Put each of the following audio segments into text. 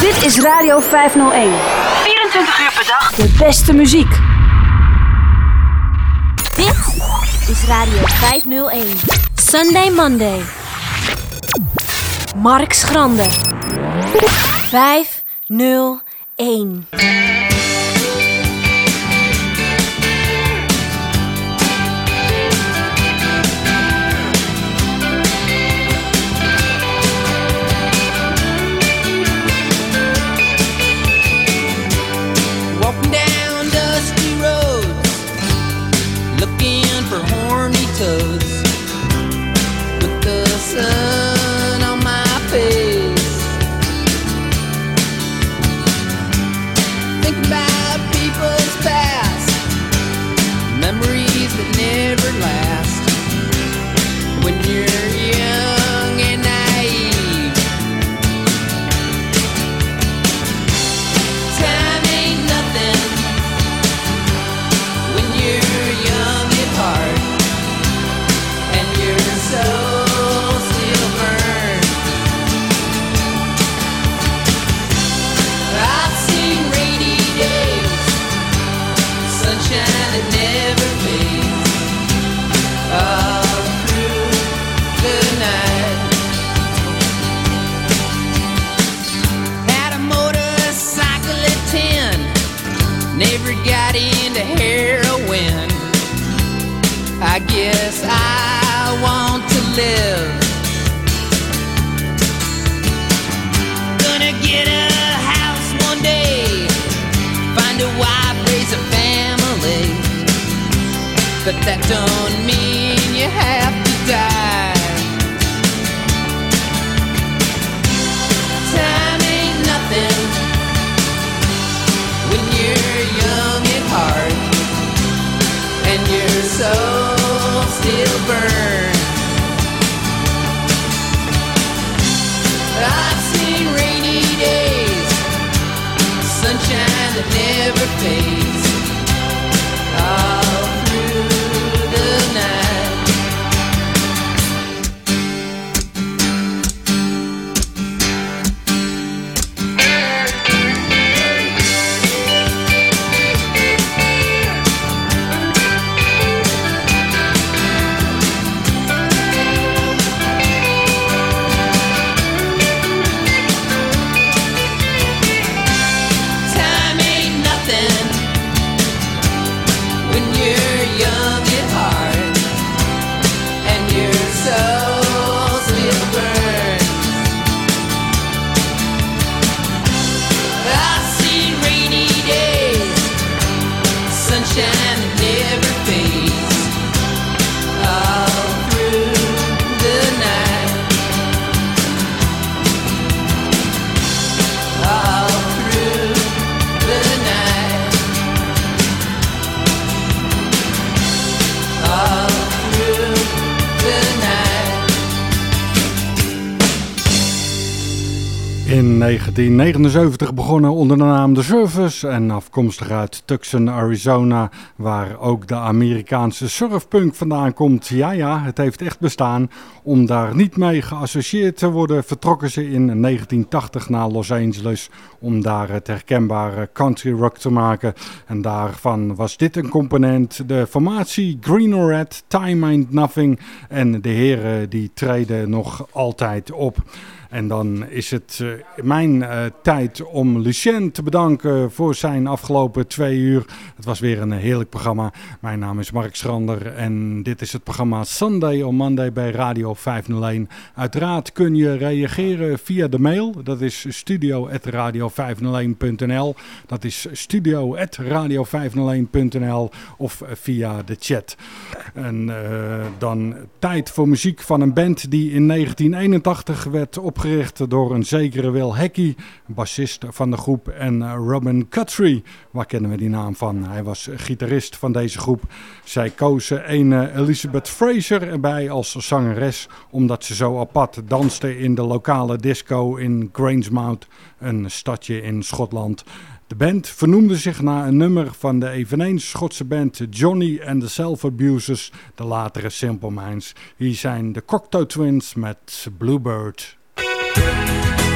Dit is Radio 501. 24 uur per dag. De beste muziek. Dit is Radio 501. Sunday Monday. Mark Schrander. 501. But that don't mean you have to die. Time ain't nothing when you're young at heart and your soul still burns. I've seen rainy days, sunshine that never fades, 1979 begonnen onder de naam The Surface en afkomstig uit Tucson, Arizona, waar ook de Amerikaanse surfpunk vandaan komt. Ja, ja, het heeft echt bestaan. Om daar niet mee geassocieerd te worden, vertrokken ze in 1980 naar Los Angeles om daar het herkenbare country rock te maken. En daarvan was dit een component. De formatie Green or Red, Time Ain't Nothing en de heren die treden nog altijd op. En dan is het eh, mijn eh, tijd om Lucien te bedanken voor zijn afgelopen twee uur. Het was weer een heerlijk programma. Mijn naam is Mark Schrander en dit is het programma Sunday on Monday bij Radio 501. Uiteraard kun je reageren via de mail. Dat is studio.radio501.nl Dat is studio.radio501.nl of via de chat. En eh, dan tijd voor muziek van een band die in 1981 werd opgericht door een zekere Will Hecky, bassist van de groep, en eh, Robin Guthrie. Waar kennen we die naam van? Hij was gitarist van deze groep. Zij kozen een eh, Elizabeth Fraser erbij als zangeres, omdat ze zo apart danste in de lokale disco in Grangemouth, een stadje in Schotland. De band vernoemde zich naar een nummer van de eveneens Schotse band Johnny and the Self Abusers, de latere Simple Minds. Hier zijn de Cocteau Twins met Bluebird. Thank you.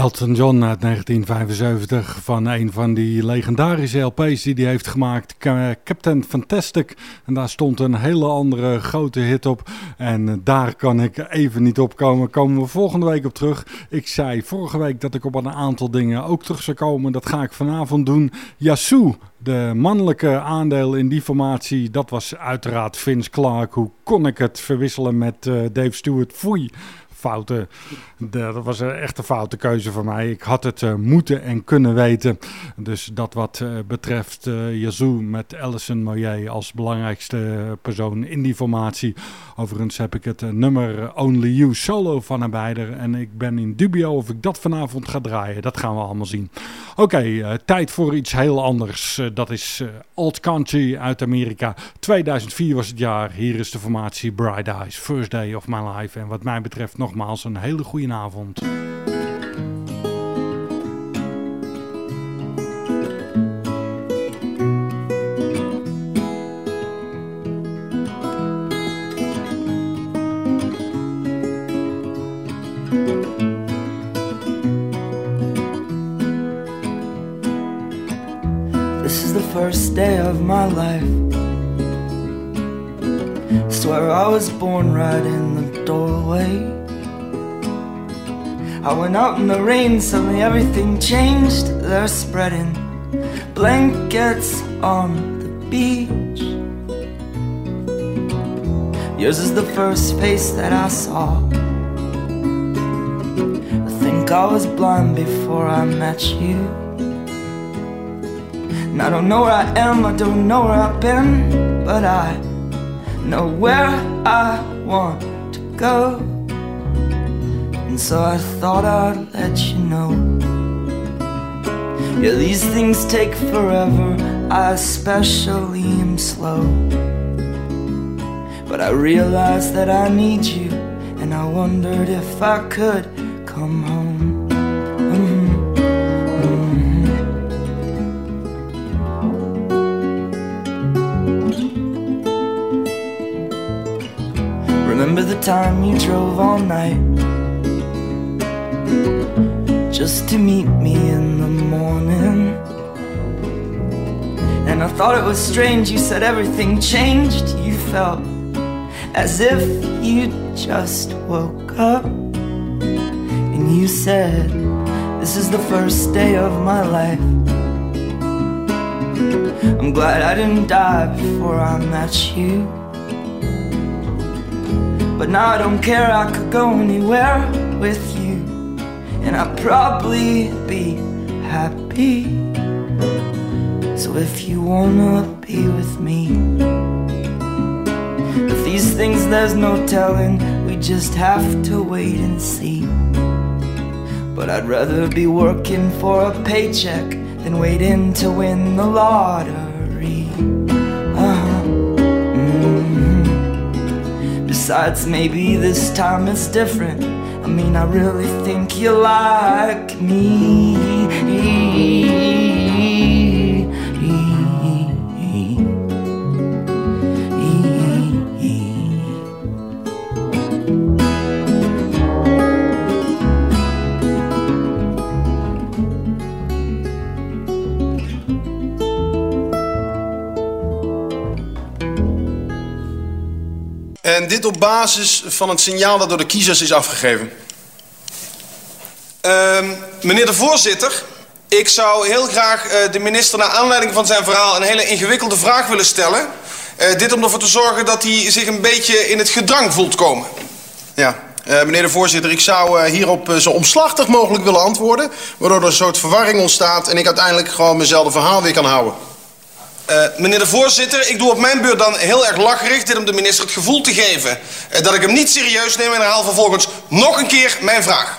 Elton John uit 1975 van een van die legendarische LP's die hij heeft gemaakt, Ca- Captain Fantastic. En daar stond een hele andere grote hit op. En daar kan ik even niet op komen. Komen we volgende week op terug. Ik zei vorige week dat ik op een aantal dingen ook terug zou komen. Dat ga ik vanavond doen. Yassou, de mannelijke aandeel in die formatie, dat was uiteraard Vince Clark. Hoe kon ik het verwisselen met eh, Dave Stewart? Foei fouten. Dat was een echte foute keuze voor mij. Ik had het eh, moeten en kunnen weten. Dus dat wat eh, betreft uh, Yazoo met Alison Moyer als belangrijkste persoon in die formatie. Overigens heb ik het eh, nummer Only You solo van haar beide. En ik ben in dubio of ik dat vanavond ga draaien. Dat gaan we allemaal zien. Oké, eh, tijd voor iets heel anders. Eh, dat is eh, Old Country uit Amerika. 2004 was het jaar. Hier is de formatie Bright Eyes. First Day of My Life. En wat mij betreft nogmaals een hele goede avond. First day of my life. Swear I was born right in the doorway. I went out in the rain, suddenly everything changed. They're spreading blankets on the beach. Yours is the first face that I saw. I think I was blind before I met you. And I don't know where I am, I don't know where I've been, but I know where I want to go. So I thought I'd let you know. Yeah, these things take forever, I especially am slow. But I realized that I need you, and I wondered if I could come home. Mhm, mhm. Remember the time you drove all night just to meet me in the morning? And I thought it was strange, you said everything changed. You felt as if you just woke up. And you said, This is the first day of my life. I'm glad I didn't die before I met you. But now I don't care, I could go anywhere with you. And I'd probably be happy. So if you wanna be with me, if these things there's no telling, we just have to wait and see. But I'd rather be working for a paycheck than waiting to win the lottery. Uh-huh. Mhm. Besides, maybe this time it's different. I mean, I really think you like me. En dit op basis van het signaal dat door de kiezers is afgegeven. Ehm, meneer de voorzitter, ik zou heel graag eh, de minister naar aanleiding van zijn verhaal een hele ingewikkelde vraag willen stellen. Eh, dit om ervoor te zorgen dat hij zich een beetje in het gedrang voelt komen. Ja, eh, meneer de voorzitter, ik zou hierop zo omslachtig mogelijk willen antwoorden. Waardoor er een soort verwarring ontstaat en ik uiteindelijk gewoon mezelfde verhaal weer kan houden. Eh, meneer de voorzitter, ik doe op mijn beurt dan heel erg lacherig dit om de minister het gevoel te geven eh, dat ik hem niet serieus neem en herhaal vervolgens nog een keer mijn vraag.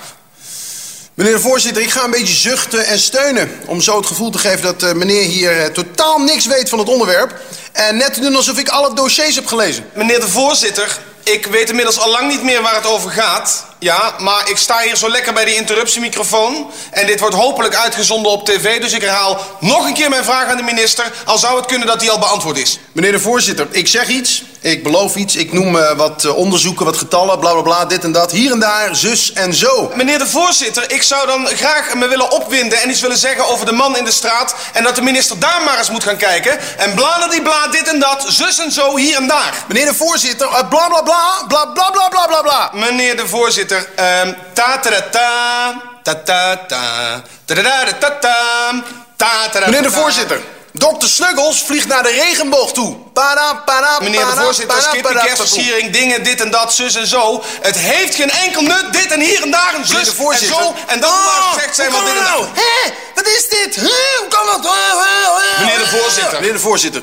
Meneer de voorzitter, ik ga een beetje zuchten en steunen. Om zo het gevoel te geven dat eh, meneer hier totaal niks weet van het onderwerp. En net te doen alsof ik alle dossiers heb gelezen. Meneer de voorzitter, ik weet inmiddels al lang niet meer waar het over gaat. Ja, maar ik sta hier zo lekker bij die interruptiemicrofoon. En dit wordt hopelijk uitgezonden op tv. Dus ik herhaal nog een keer mijn vraag aan de minister. Al zou het kunnen dat die al beantwoord is. Meneer de voorzitter, ik zeg iets, ik beloof iets, ik noem eh, wat eh, onderzoeken, wat getallen, bla bla bla, dit en dat, hier en daar, zus en zo. Meneer de voorzitter, ik zou dan graag me willen opwinden en iets willen zeggen over de man in de straat. En dat de minister daar maar eens moet gaan kijken. En bla die bla, dit en dat, zus en zo, hier en daar. Meneer de voorzitter, eh, bla bla bla, bla bla bla bla bla bla. Meneer de voorzitter, ehm ta ta ta ta ta ta ta Meneer de voorzitter, dokter Snuggles vliegt naar de regenboog toe. Para, para, Meneer de voorzitter, para, kerstversiering, dingen, dit en dat, zus en zo. Het heeft geen enkel nut, dit en hier en daar, een zus de voorzitter. en zo. En dat moet maar gezegd zijn wat dit en kan dat. nou? Hé, wat is dit? Hoe kan dat? Meneer de voorzitter. Meneer de voorzitter.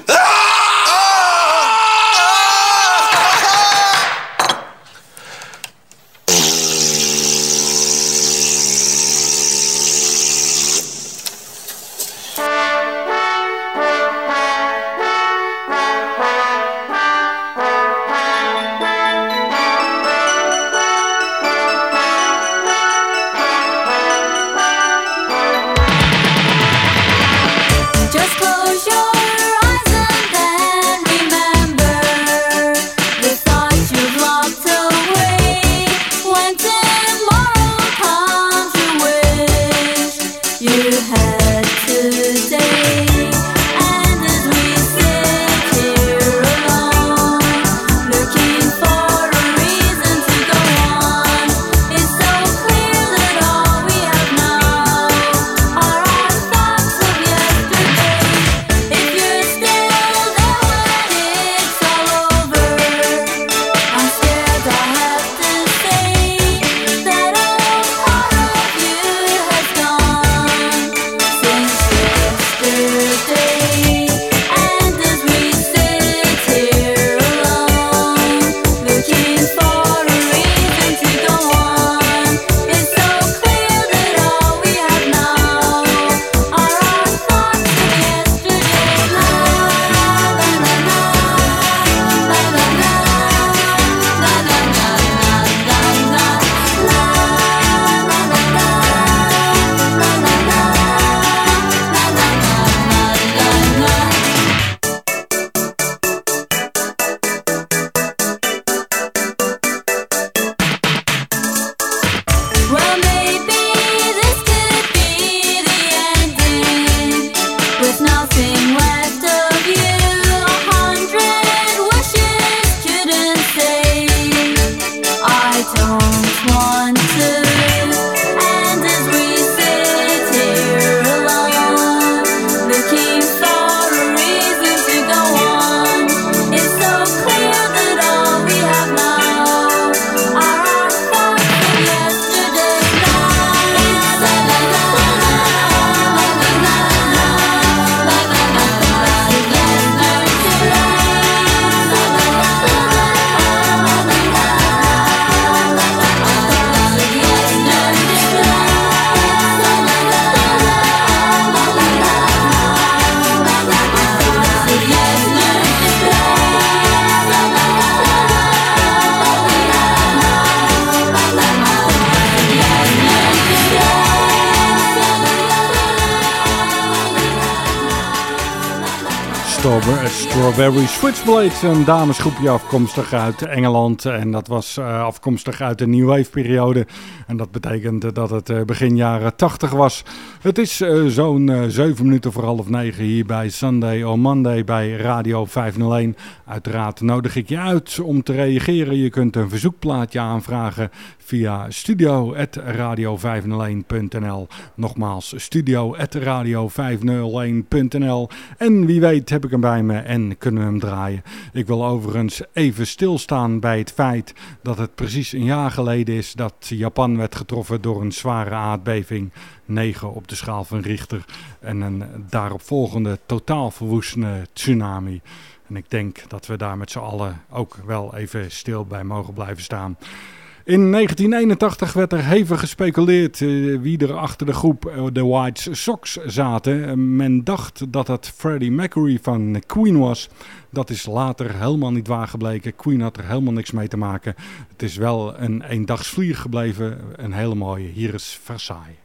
Switchblades, een damesgroepje afkomstig uit Engeland. En dat was uh, afkomstig uit de New Wave periode. En dat betekent dat het uh, begin jaren 80 was. Het is uh, zo'n 7 minuten voor half 9 hier bij Sunday or Monday bij Radio 501. Uiteraard nodig ik je uit om te reageren. Je kunt een verzoekplaatje aanvragen via studio.radio501.nl. Nogmaals, studio.radio501.nl. En wie weet heb ik hem bij me en kunnen we hem draaien. Ik wil overigens even stilstaan bij het feit dat het precies een jaar geleden is dat Japan werd getroffen door een zware aardbeving. 9 op de schaal van Richter en een daaropvolgende totaal verwoestende tsunami. En ik denk dat we daar met z'n allen ook wel even stil bij mogen blijven staan. In 1981 werd er hevig gespeculeerd uh, wie er achter de groep uh, The White Sox zaten. Men dacht dat het Freddie Mercury van Queen was. Dat is later helemaal niet waar gebleken. Queen had er helemaal niks mee te maken. Het is wel een eendagsvlier gebleven. Een hele mooie. Hier is Versailles.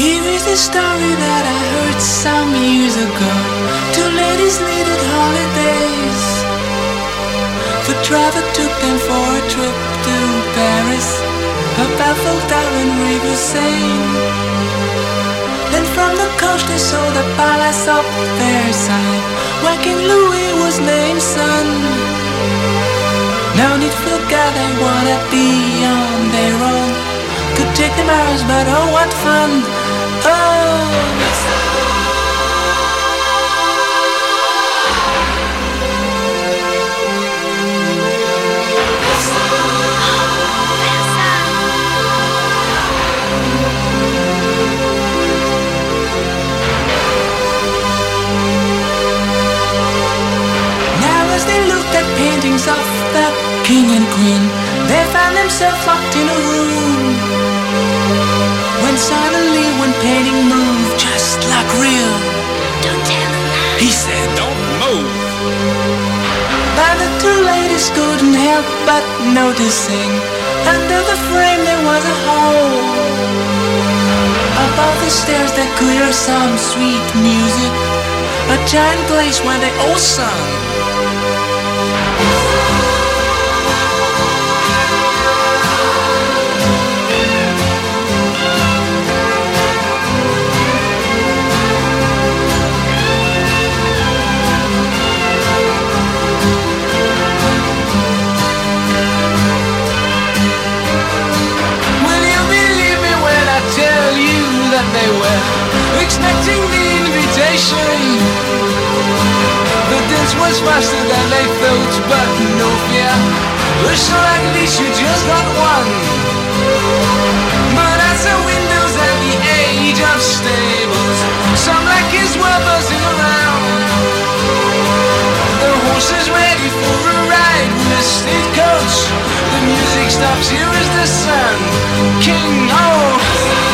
Here is the story that I heard some years ago. Two ladies needed holidays. The driver took them for a trip to Paris. A baffled down River Seine. Then from the coast they saw the palace of Versailles, where King Louis was named son. No need for they wanna be on their own. Could take them hours, but oh, what fun! Paintings of the king and queen. They found themselves locked in a room. When suddenly one painting moved just like real. Don't tell him He said, Don't move. But the two ladies couldn't help but noticing under the frame there was a hole. Above the stairs they could hear some sweet music, a giant place where they all sung. The faster than they thought, but no fear. So at least you just got one. But as the windows at the age of stables, some like his were buzzing around. The horse is ready for a ride with a state coach. The music stops, here is the sun. King, oh.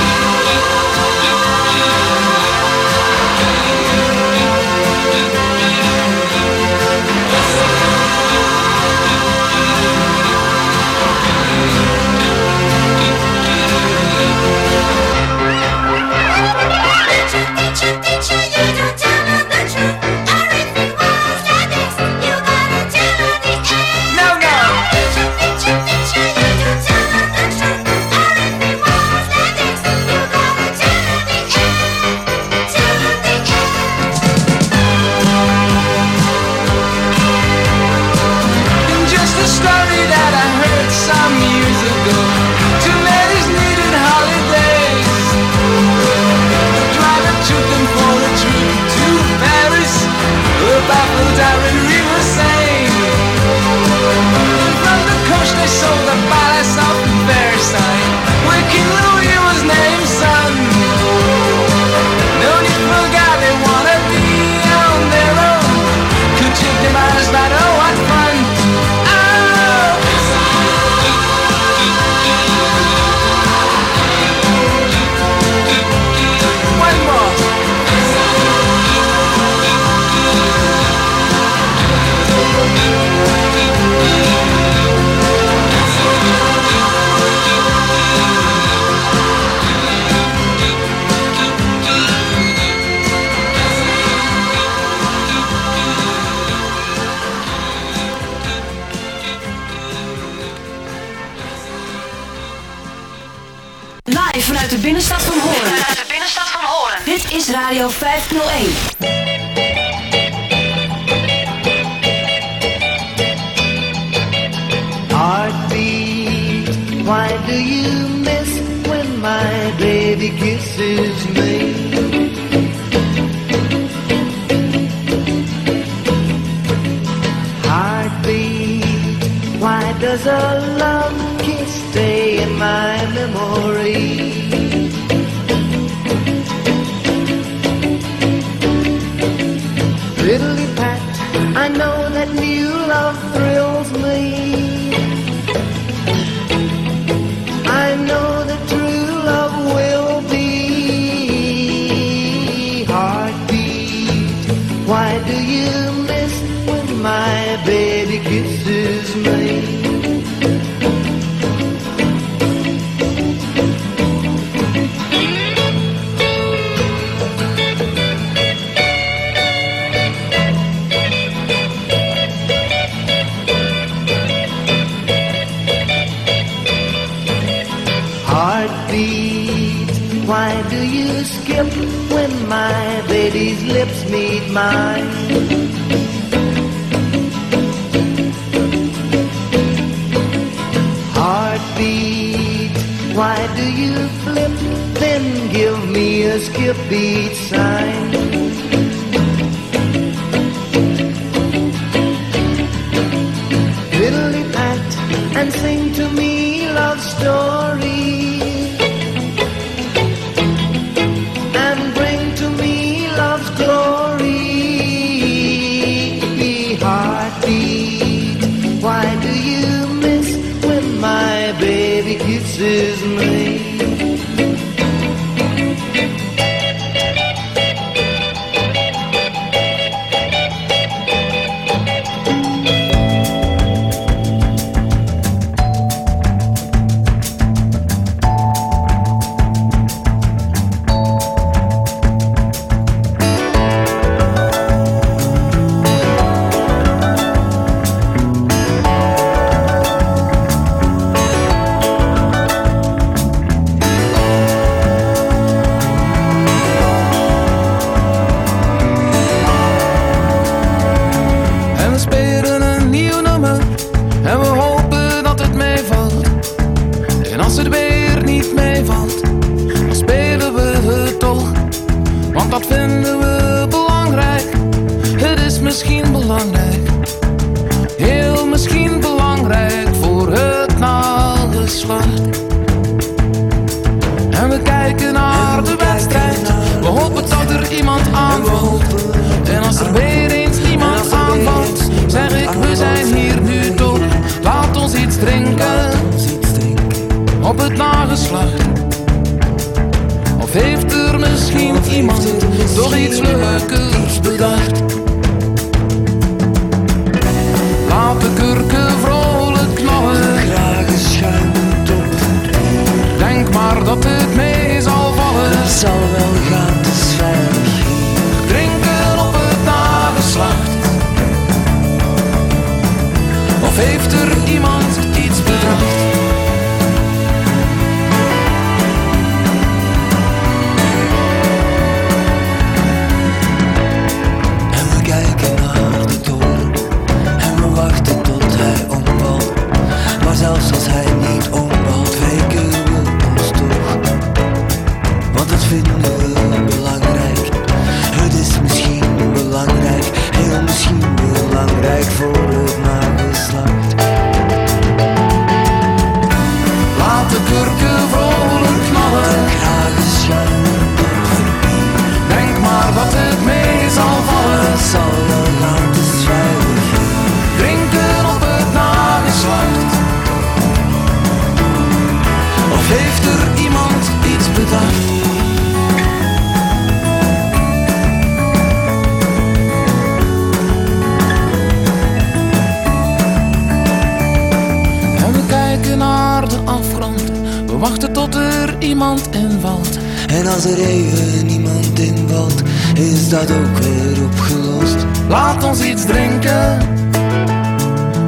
Er iemand invalt En als er even niemand invalt Is dat ook weer opgelost. Laat ons iets drinken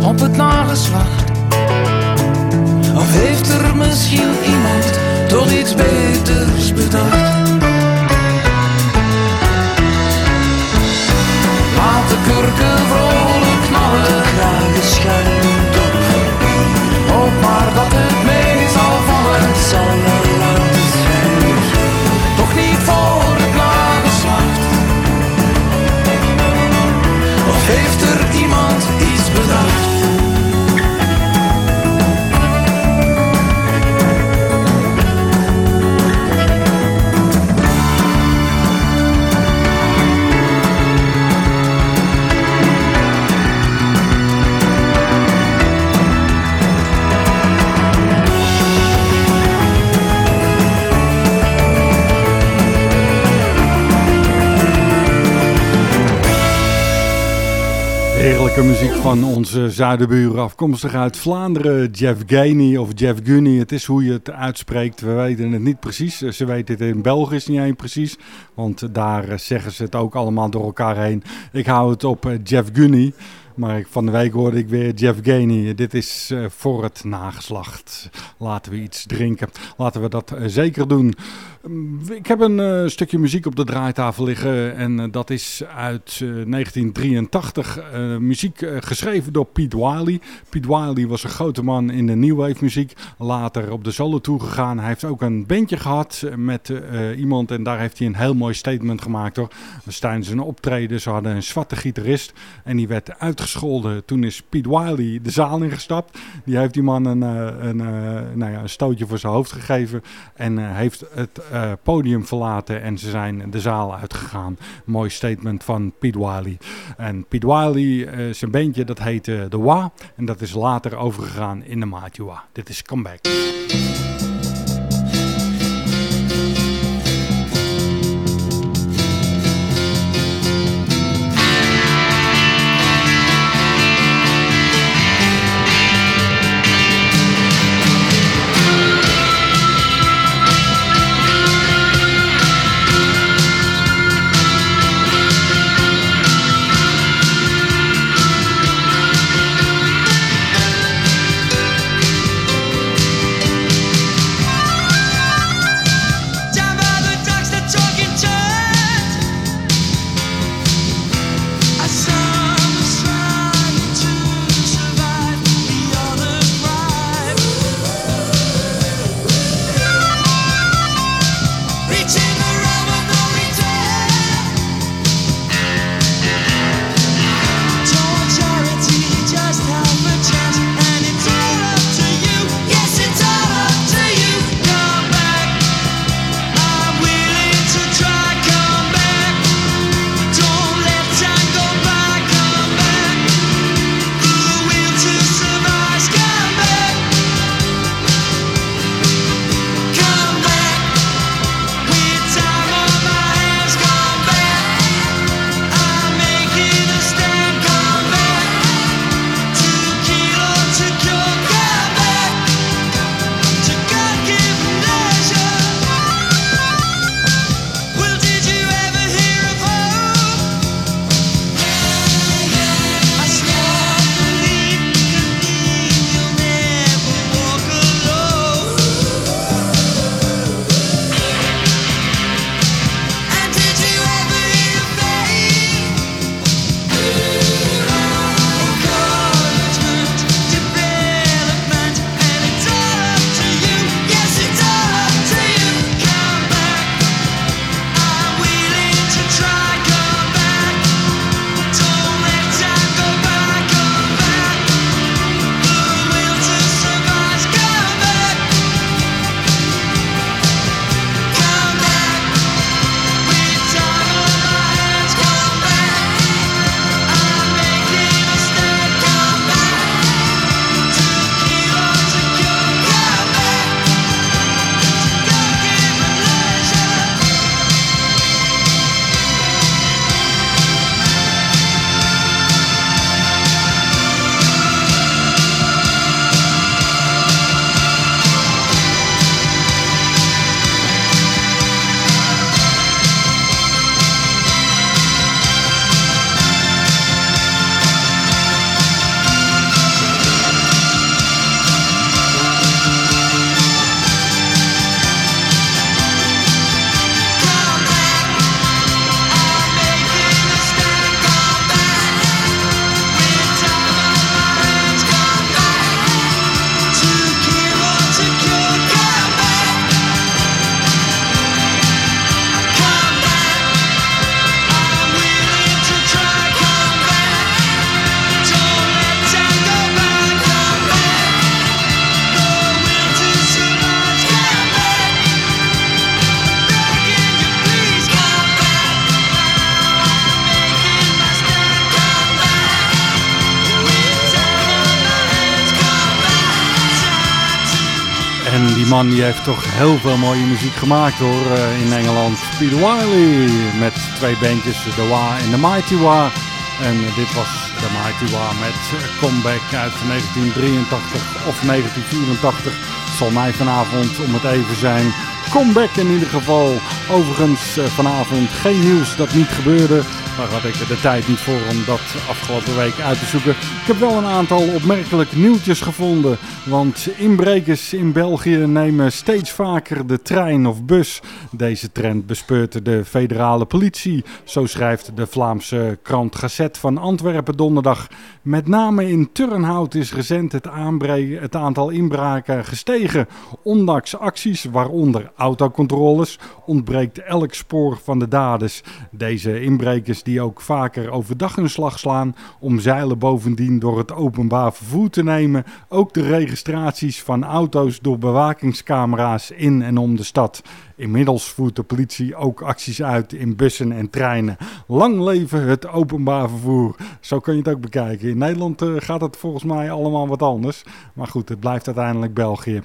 Op het nageslacht Of heeft er misschien iemand toch iets beters bedacht. Laat de kurken vrolijk knallen, dragen schuim op. Hoop maar dat het mee zal vallen, zal er iemand Heerlijke muziek van onze zuidenburen, afkomstig uit Vlaanderen. Jeff Gainey of Jeff Gunny, het is hoe je het uitspreekt. We weten het niet precies. Ze weten het in Belgisch niet eens precies, want daar zeggen ze het ook allemaal door elkaar heen. Ik hou het op eh, Jeff Gunny. Maar van de week hoorde ik weer Jeff Gainey. Dit is uh, voor het nageslacht. Laten we iets drinken. Laten we dat zeker doen. Ik heb een uh, stukje muziek op de draaitafel liggen. En dat is uit 1983. muziek geschreven door Pete Wiley. Pete Wiley was een grote man in de new wave muziek. Later op de solo toegegaan. Hij heeft ook een bandje gehad met iemand. En daar heeft hij een heel mooi statement gemaakt hoor. Tijdens een optreden. Ze hadden een zwarte gitarist. En die werd uitgescholden gescholden. Toen is Pete Wiley de zaal ingestapt. Die heeft die man een, een, nou ja, een stootje voor zijn hoofd gegeven. En heeft het uh, podium verlaten. En ze zijn de zaal uitgegaan. Mooi statement van Pete. En Pete Wiley, uh, zijn bandje, dat heette The Wa. En dat is later overgegaan in de Matua. Dit is Comeback. Heeft toch heel veel mooie muziek gemaakt hoor eh, in Engeland. Peter Wiley met twee bandjes, The Wa en The Mighty Wa. En dit was The Mighty Wa met Comeback uit 1983 of 1984. Zal mij vanavond om het even zijn. Comeback in ieder geval. Overigens eh, vanavond geen nieuws dat niet gebeurde. Daar had ik de tijd niet voor om dat afgelopen week uit te zoeken. Heb wel een aantal opmerkelijk nieuwtjes gevonden. Want inbrekers in België nemen steeds vaker de trein of bus. Deze trend bespeurt de federale politie. Zo schrijft de Vlaamse krant Gazet van Antwerpen donderdag. Met name in Turnhout is recent het, het aantal inbraken gestegen. Ondanks acties, waaronder autocontroles, ontbreekt elk spoor van de daders. Deze inbrekers die ook vaker overdag hun slag slaan, omzeilen bovendien door het openbaar vervoer te nemen. Ook de registraties van auto's door bewakingscamera's in en om de stad. Inmiddels voert de politie ook acties uit in bussen en treinen. Lang leven het openbaar vervoer. Zo kun je het ook bekijken. In Nederland uh, gaat het volgens mij allemaal wat anders. Maar goed, het blijft uiteindelijk België.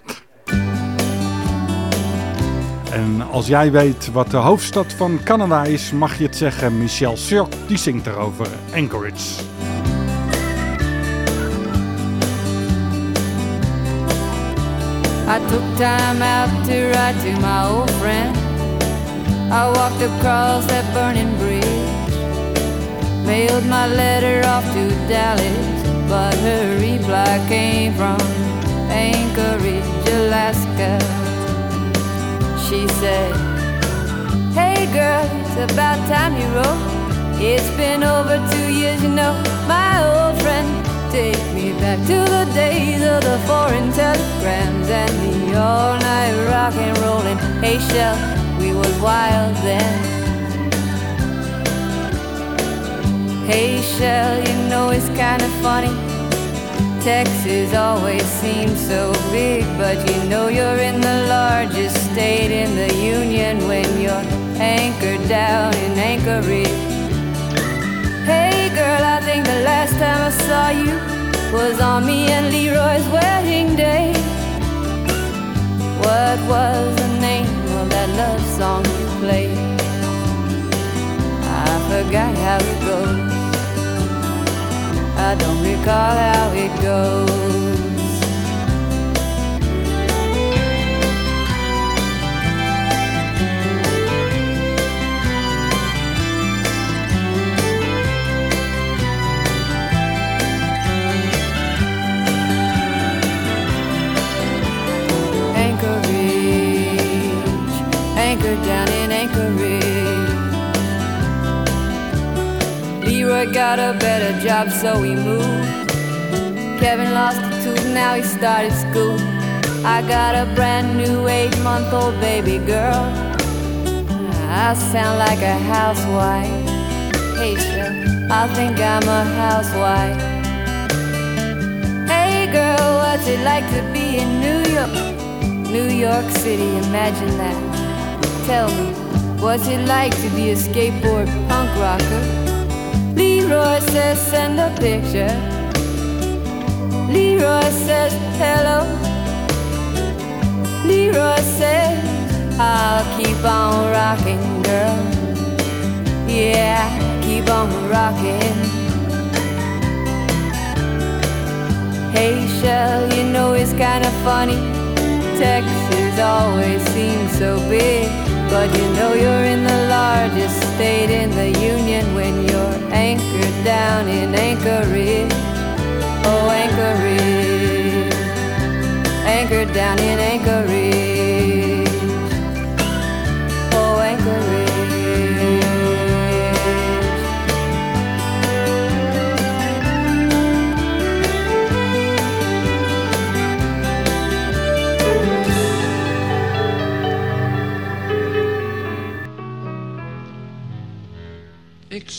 En als jij weet wat de hoofdstad van Canada is, mag je het zeggen. Michel Sjock, die zingt erover. Anchorage. I took time out to write to my old friend. I walked across that burning bridge. Mailed my letter off to Dallas, but her reply came from Anchorage, Alaska. She said, Hey girl, it's about time you wrote. It's been over two years, you know, my old friend. Take me back to the days of the foreign telegrams and the all night rock and rolling. Hey, Shell, we was wild then. Hey, Shell, you know it's kinda funny. Texas always seems so big, but you know you're in the largest state in the union when you're anchored down in Anchorage. Girl, I think the last time I saw you was on me and Leroy's wedding day. What was the name of that love song you played? I forgot how it goes. I don't recall how it goes. Anchored down in Anchorage. Leroy got a better job, so we moved. Kevin lost a tooth, now he started school. I got a brand new eight month old baby girl. I sound like a housewife. Hey, sure, I think I'm a housewife. Hey, girl, what's it like to be in New York? New York City, imagine that. Tell me, what's it like to be a skateboard punk rocker? Leroy says, send a picture. Leroy says, hello. Leroy says, I'll keep on rocking, girl. Yeah, keep on rocking. Hey, Shell, you know it's kinda funny. Texas always seems so big. But you know you're in the largest state in the union when you're anchored down in Anchorage. Oh, Anchorage. Anchored down in Anchorage. Oh, Anchorage.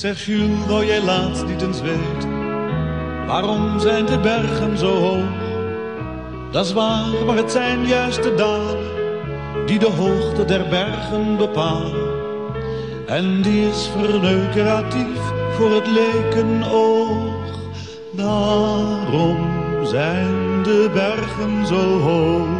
Zeg Jules, wou jij laatst niet eens weten Waarom zijn de bergen zo hoog? Dat is waar, maar het zijn juist de dalen Die de hoogte der bergen bepalen. En die is verneukeratief voor het lekenoog Daarom zijn de bergen zo hoog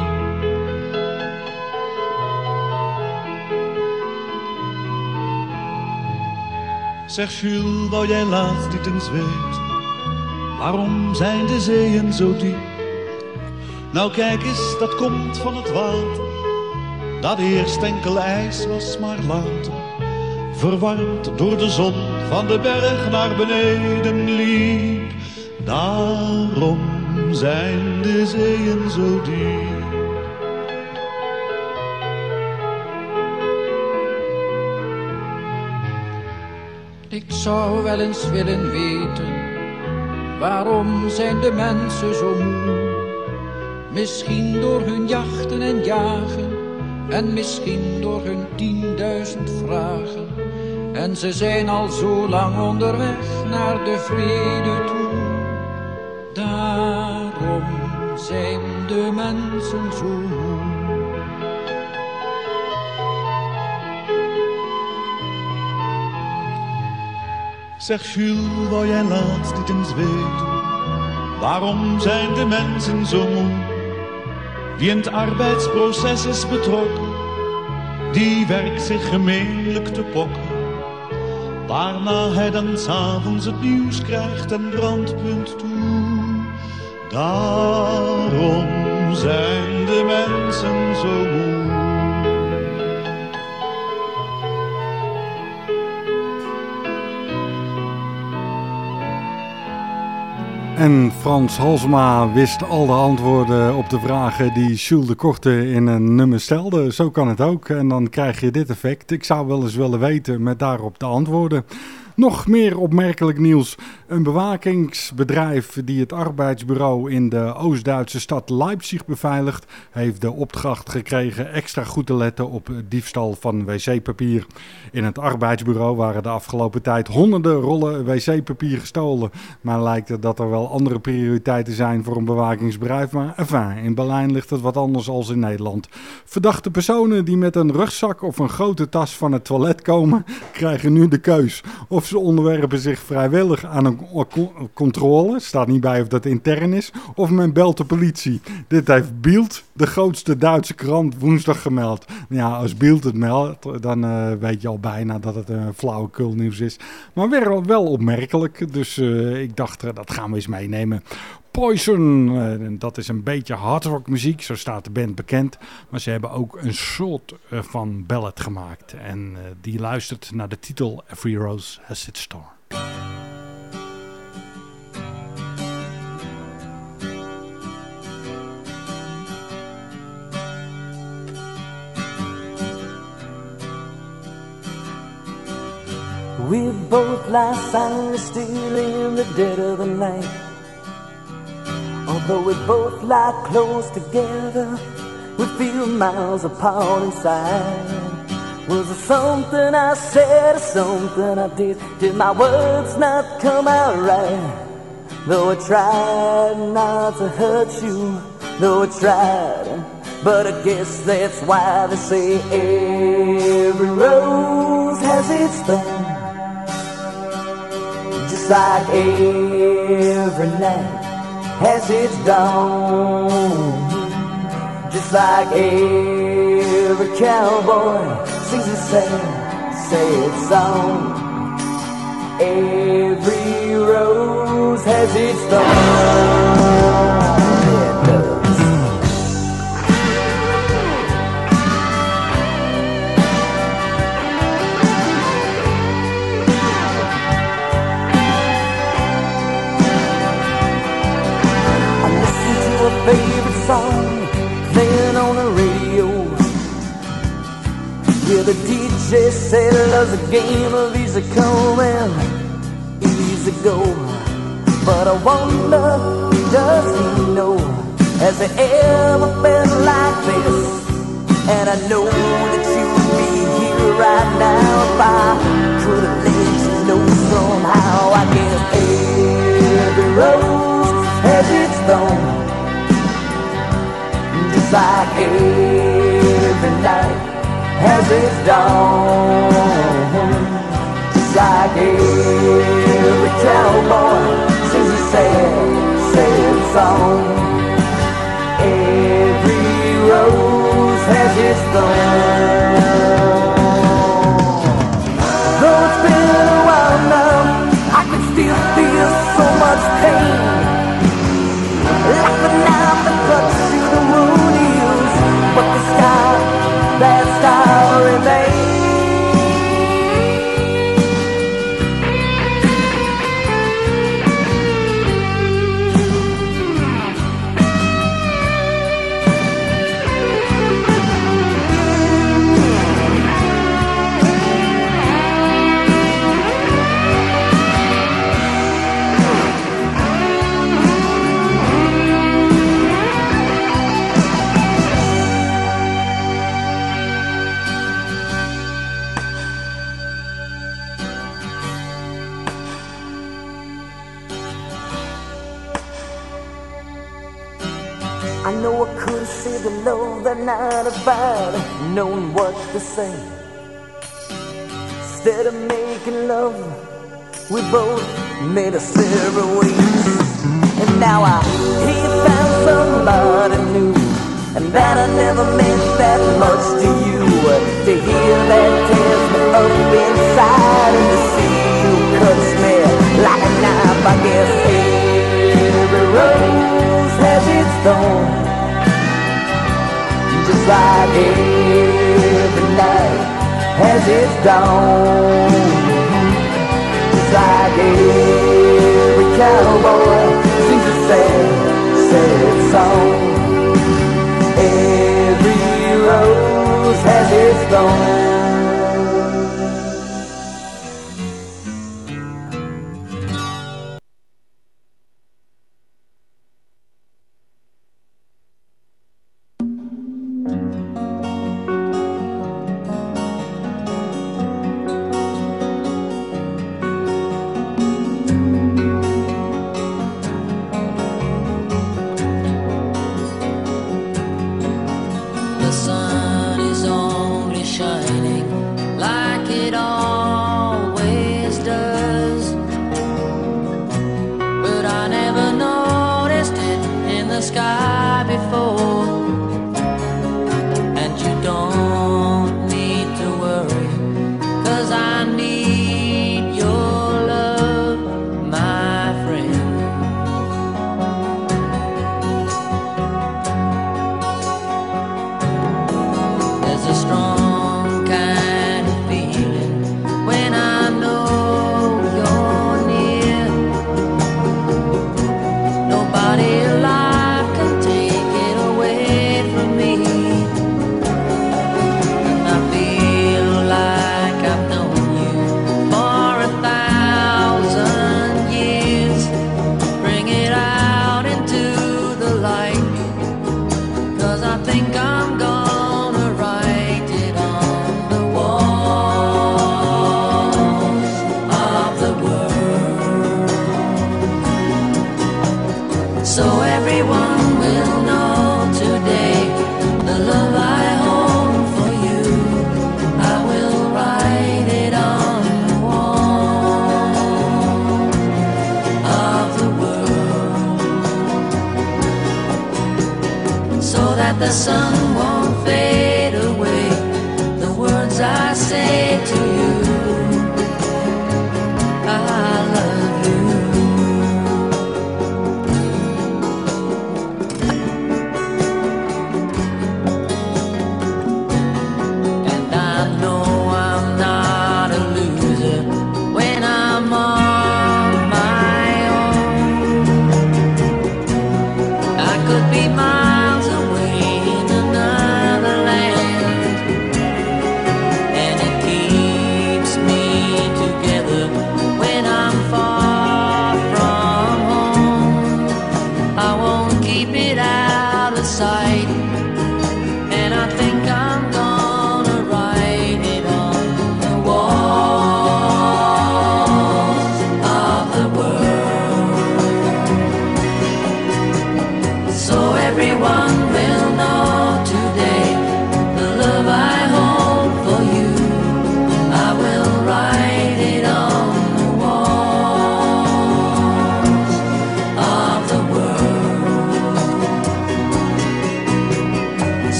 Zeg Jules, wou jij laatst niet eens weten Waarom zijn de zeeën zo diep? Nou kijk eens, dat komt van het water. Dat eerst enkel ijs was, maar later Verwarmd door de zon van de berg naar beneden liep. Daarom zijn de zeeën zo diep zou wel eens willen weten, waarom zijn de mensen zo moe? Misschien door hun jachten en jagen, en misschien door hun tienduizend vragen. En ze zijn al zo lang onderweg naar de vrede toe. Daarom zijn de mensen zo moe. Zeg Jules, wou jij laatst niet eens weten Waarom zijn de mensen zo moe? Wie in het arbeidsproces is betrokken Die werkt zich gemeenlijk te pokken. Waarna hij dan s'avonds het nieuws krijgt en brandpunt toe. Daarom zijn de mensen zo moe En Frans Halsema wist al de antwoorden op de vragen die Jules de Korte in een nummer stelde. Zo kan het ook. En dan krijg je dit effect. Ik zou wel eens willen weten met daarop de antwoorden. Nog meer opmerkelijk nieuws. Een bewakingsbedrijf die het arbeidsbureau in de Oost-Duitse stad Leipzig beveiligt, heeft de opdracht gekregen extra goed te letten op diefstal van wc-papier. In het arbeidsbureau waren de afgelopen tijd honderden rollen wc-papier gestolen. Maar lijkt het dat er wel andere prioriteiten zijn voor een bewakingsbedrijf. Maar enfin, in Berlijn ligt het wat anders als in Nederland. Verdachte personen die met een rugzak of een grote tas van het toilet komen, krijgen nu de keus. Of ze onderwerpen zich vrijwillig aan een controle, staat niet bij of dat intern is, of men belt de politie. Dit heeft Bild, de grootste Duitse krant, woensdag gemeld. Ja, als Bild het meldt, dan uh, weet je al bijna dat het een flauwekul nieuws is. Maar wel, wel opmerkelijk, dus uh, ik dacht, uh, dat gaan we eens meenemen. Poison, uh, dat is een beetje hardrock muziek, zo staat de band bekend. Maar ze hebben ook een soort uh, van ballad gemaakt. En uh, die luistert naar de titel Every Rose Has Its Storm. We both lie silently still in the dead of the night. Although we both lie close together, we feel miles apart inside. Was it something I said or something I did? Did my words not come out right? Though I tried not to hurt you, though I tried. But I guess that's why they say every rose has its thorn. Just like every night has its dawn. Just like every cowboy sings a sad, sad song. Every rose has its thorn. song playing on the radio. Yeah, the DJ said there's a game of easy come and easy go. But I wonder, does he know? Has it ever been like this? And I know that you'd be here right now if I could have let you know somehow. I guess every rose has its thorn like every night has its dawn. Just like every cowboy sings a sad, sad song. Every rose has its thorn. The love that night about knowing what to say. Instead of making love, we both made a separate ways. And now I he found somebody new, and that I never meant that much to you. To hear that tears me up inside, and to see you cuts me like a knife. I guess every rose has its thorn, just like every night has its dawn. Just like every cowboy sings a sad, sad song. Every rose has its thorn.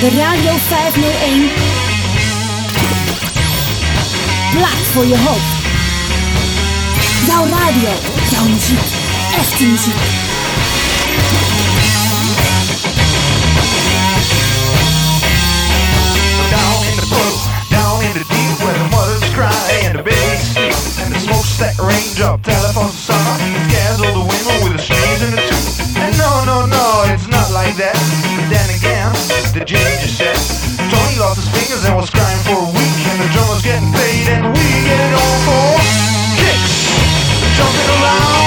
De Radio 501 Plaat voor je hoop. Jouw radio, jouw muziek, echte muziek. Down in the puddle, down in the deep where the mothers cry and the babies sleep and the smokestack raindrop telephones the summer scares all the women with the strings and the tooth. And no, no, no, it's not like that. Ginger said Tony lost his fingers and was crying for a week, and the drummer's getting paid and we get on for kicks, jumping around.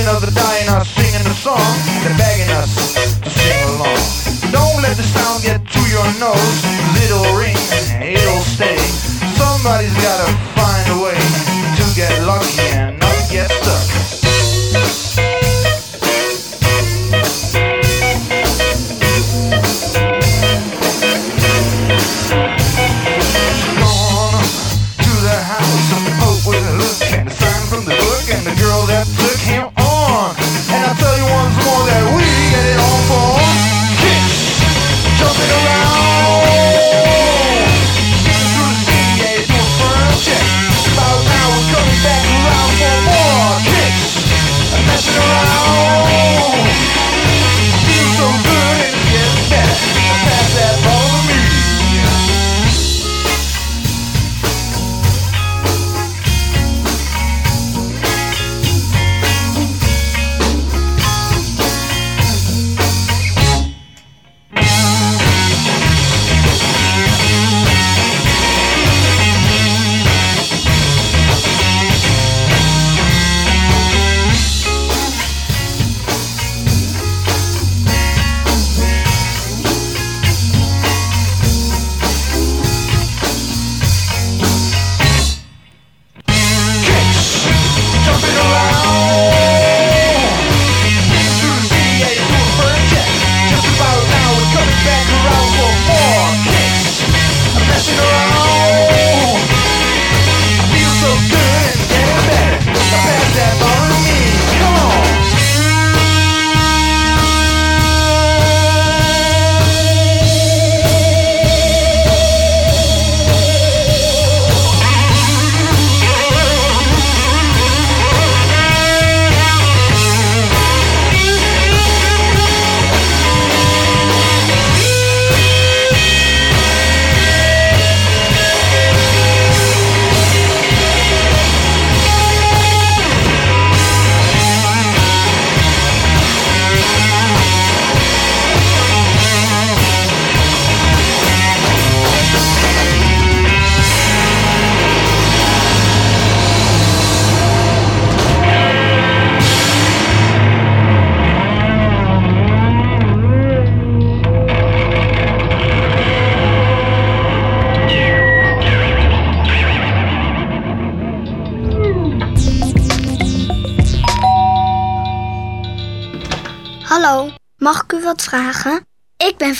Legion of the dying are singing the song. They're begging us to sing along. Don't let the sound get to your nose. Little ring, it'll stay. Somebody's gotta find a way to get lucky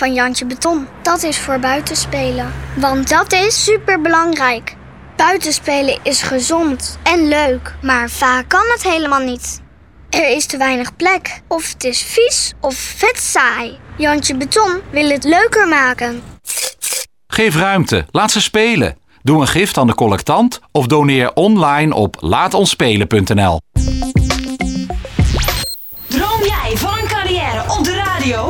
van Jantje Beton. Dat is voor buitenspelen. Want dat is super belangrijk. Buitenspelen is gezond en leuk, maar vaak kan het helemaal niet. Er is te weinig plek, of het is vies of vet saai. Jantje Beton wil het leuker maken. Geef ruimte, laat ze spelen. Doe een gift aan de collectant of doneer online op laatonsspelen.nl. Droom jij van een carrière op de radio?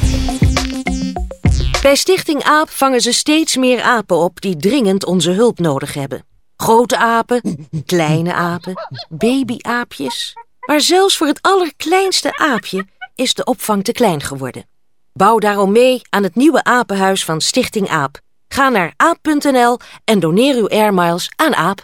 Bij Stichting AAP vangen ze steeds meer apen op die dringend onze hulp nodig hebben. Grote apen, kleine apen, babyaapjes. Maar zelfs voor het allerkleinste aapje is de opvang te klein geworden. Bouw daarom mee aan het nieuwe apenhuis van Stichting AAP. Ga naar aap.nl en doneer uw airmiles aan AAP.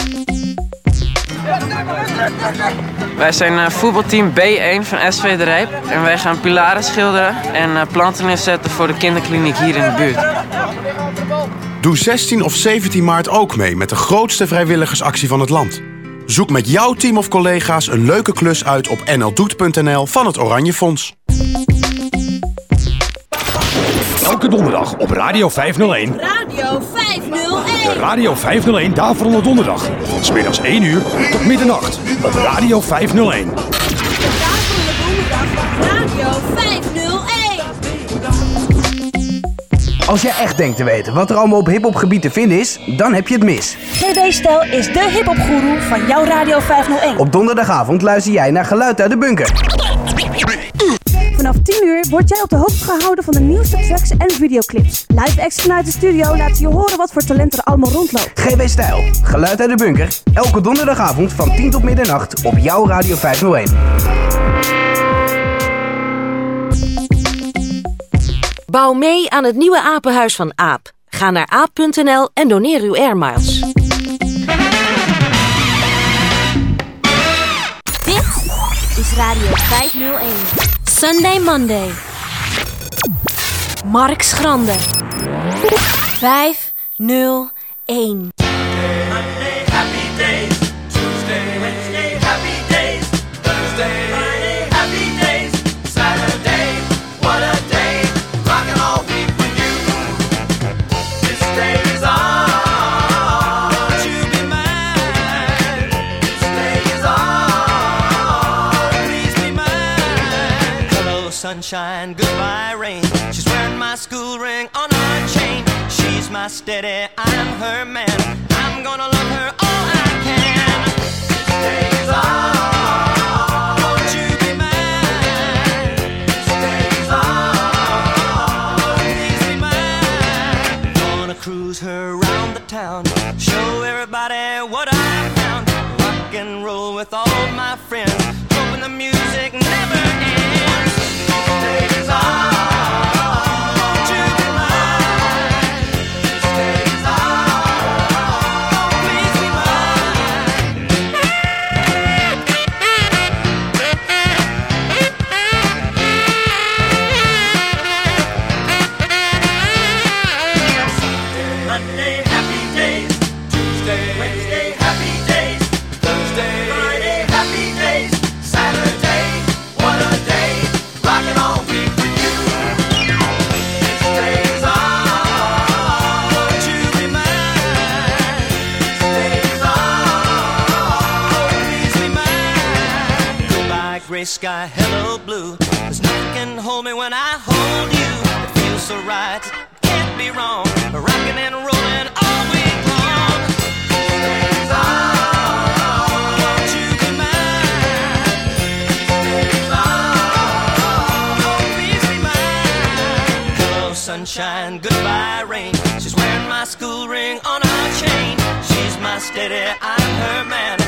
Wij zijn eh, voetbalteam B1 van SV De Rijp. En wij gaan pilaren schilderen en eh, planten inzetten voor de kinderkliniek hier in de buurt. Doe 16 of 17 maart ook mee met de grootste vrijwilligersactie van het land. Zoek met jouw team of collega's een leuke klus uit op nldoet.nl van het Oranje Fonds. Elke donderdag op Radio 501. Radio 501. De Radio 501 Daverende Donderdag. Van 's middags 1 uur tot middernacht op Radio 501. Daverende Donderdag op Radio 501. Als jij echt denkt te weten wat er allemaal op hiphopgebied te vinden is, dan heb je het mis. GB Stel is de hiphopgoeroe van jouw Radio 501. Op donderdagavond luister jij naar Geluid uit de Bunker. Vanaf 10 uur word jij op de hoogte gehouden van de nieuwste tracks en videoclips. Live acts vanuit de studio laten je horen wat voor talent er allemaal rondloopt. GB Stijl, Geluid uit de Bunker. Elke donderdagavond van 10 tot middernacht op jouw Radio 501. Bouw mee aan het nieuwe apenhuis van AAP. Ga naar aap.nl en doneer uw airmiles. Dit is Radio 501. Sunday Monday. Mark Schrander. 501. Sunshine, goodbye, rain. She's wearing my school ring on her chain. She's my steady, I'm her man. Sunshine, goodbye, rain. She's wearing my school ring on her chain. She's my steady, I'm her man.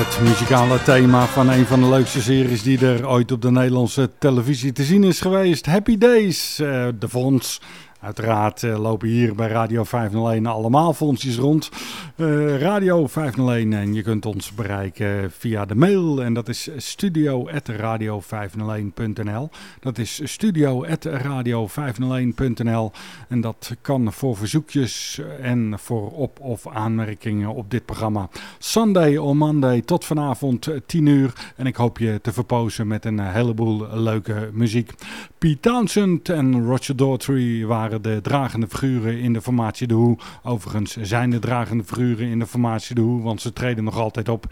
Het muzikale thema van een van de leukste series die er ooit op de Nederlandse televisie te zien is geweest. Happy Days, eh, de Fonds. Uiteraard uh, lopen hier bij Radio 501 allemaal fondsjes rond. Uh, Radio 501 en je kunt ons bereiken via de mail en dat is studio.radio501.nl Dat is studio.radio501.nl en dat kan voor verzoekjes en voor op- of aanmerkingen op dit programma. Sunday on Monday tot vanavond 10 uur en ik hoop je te verpozen met een heleboel leuke muziek. Pete Townsend en Roger Daughtry waren de dragende figuren in de formatie De Hoe. Overigens zijn de dragende figuren in de formatie De Hoe, want ze treden nog altijd op.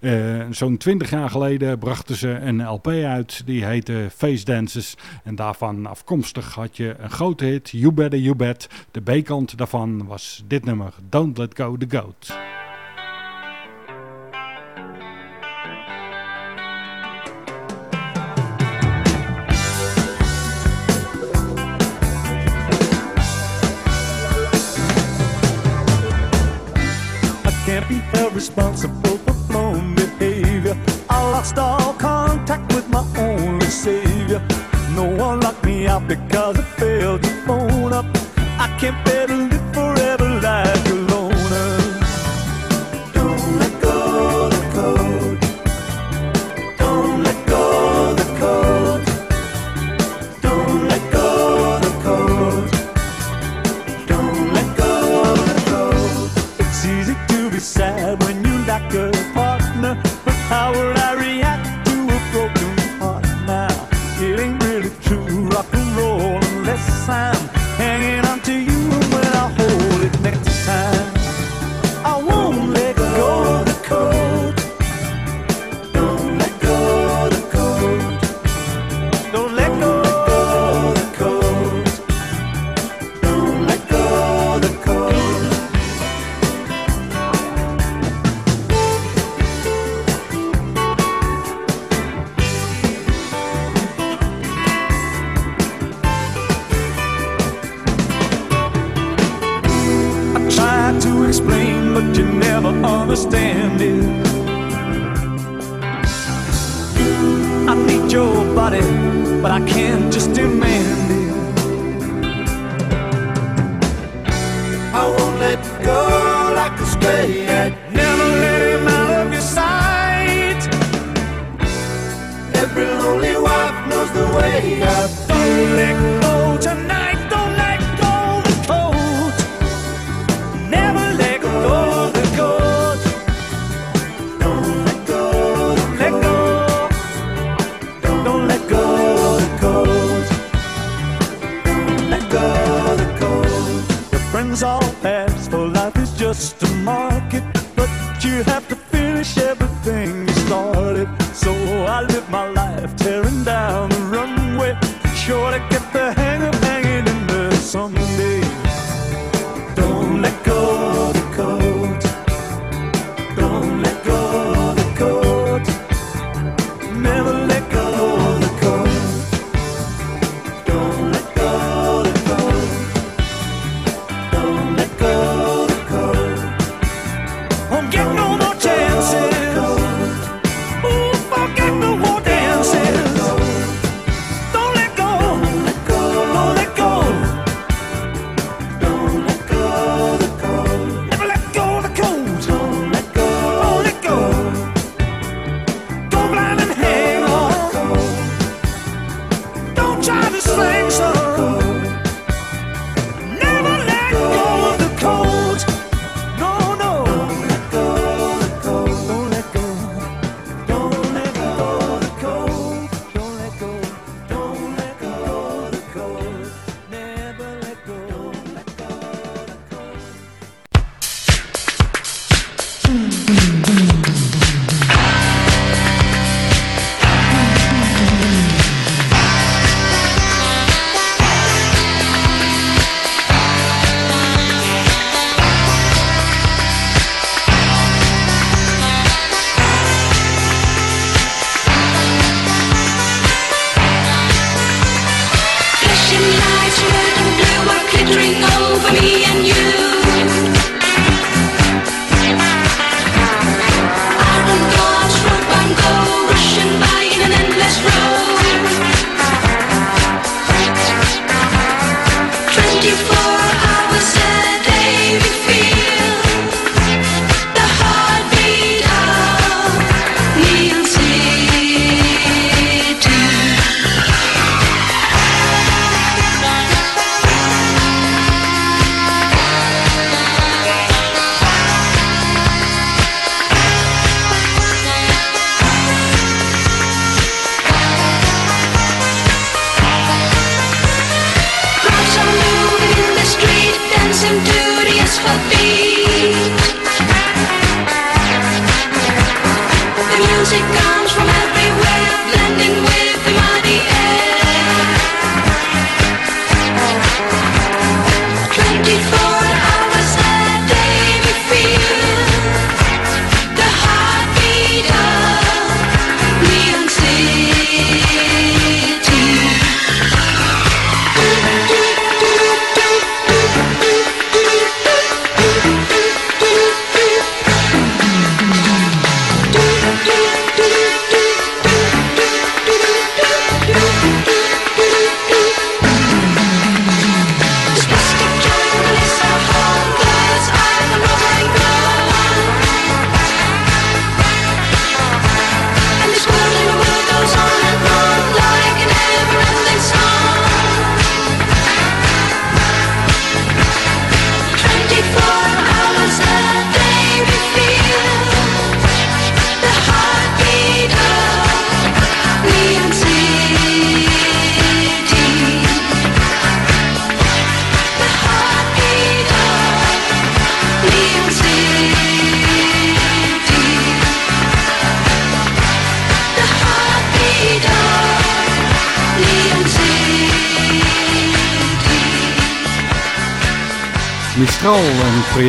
Uh, Zo'n 20 jaar geleden brachten ze een LP uit, die heette Face Dances. En daarvan afkomstig had je een grote hit, You Better You Bet. De B-kant daarvan was dit nummer, Don't Let Go The Goat. Held responsible for blown behavior. I lost all contact with my only savior. No one locked me out because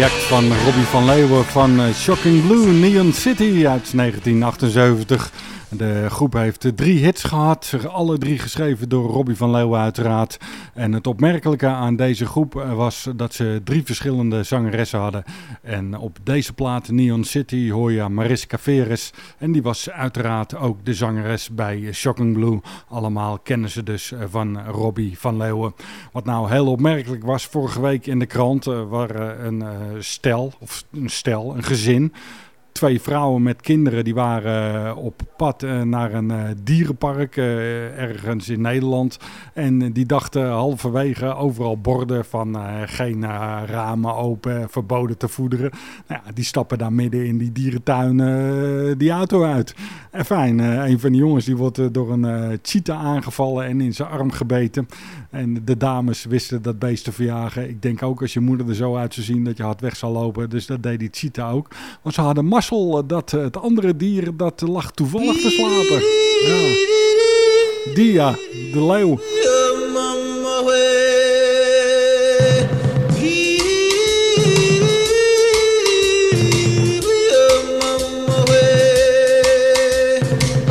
project van Robbie van Leeuwen van eh, Shocking Blue Neon City uit 1978. De groep heeft drie hits gehad, alle drie geschreven door Robbie van Leeuwen uiteraard. En het opmerkelijke aan deze groep eh, was dat ze drie verschillende zangeressen hadden. En op deze plaat Neon City hoor je Mariska Veres. En die was uiteraard ook de zangeres bij Shocking Blue. Allemaal kennen ze dus eh, van Robbie van Leeuwen. Wat nou heel opmerkelijk was, vorige week in de krant uh, waren een uh, stel, of een stel, een gezin twee vrouwen met kinderen die waren uh, op pad uh, naar een uh, dierenpark ergens in Nederland. En die dachten halverwege overal borden van geen ramen open, verboden te voederen. Nou die stappen daar midden in die dierentuin die auto uit. En fijn, een van die jongens die wordt door een cheetah aangevallen en in zijn arm gebeten. En de dames wisten dat beest te verjagen. Ik denk ook als je moeder er zo uit zou zien dat je hard weg zal lopen. Dus dat deed die cheetah ook. Want ze hadden mazzel dat het andere dier dat lag toevallig te slapen. Ja. Dia, de leeuw.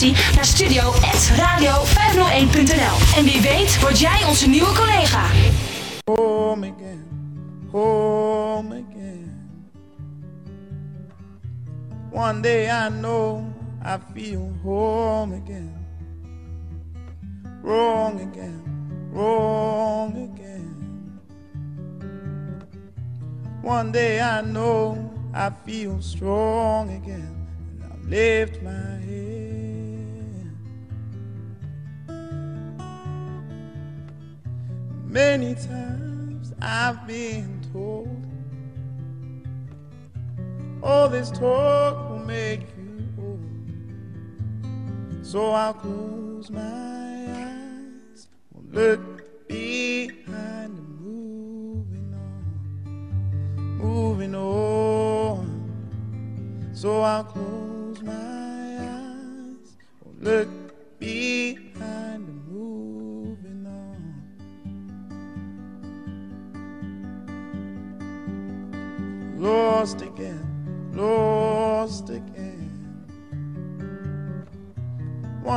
motivatie naar studio.radio501.nl. En wie weet word jij onze nieuwe collega. home again, home again. One day I know I feel home again. Wrong again, wrong again. One day I know I feel strong again, and I lift my all this talk will make you old. So I'll close my eyes, won't look behind, and moving on, moving on. So I'll close my eyes, won't look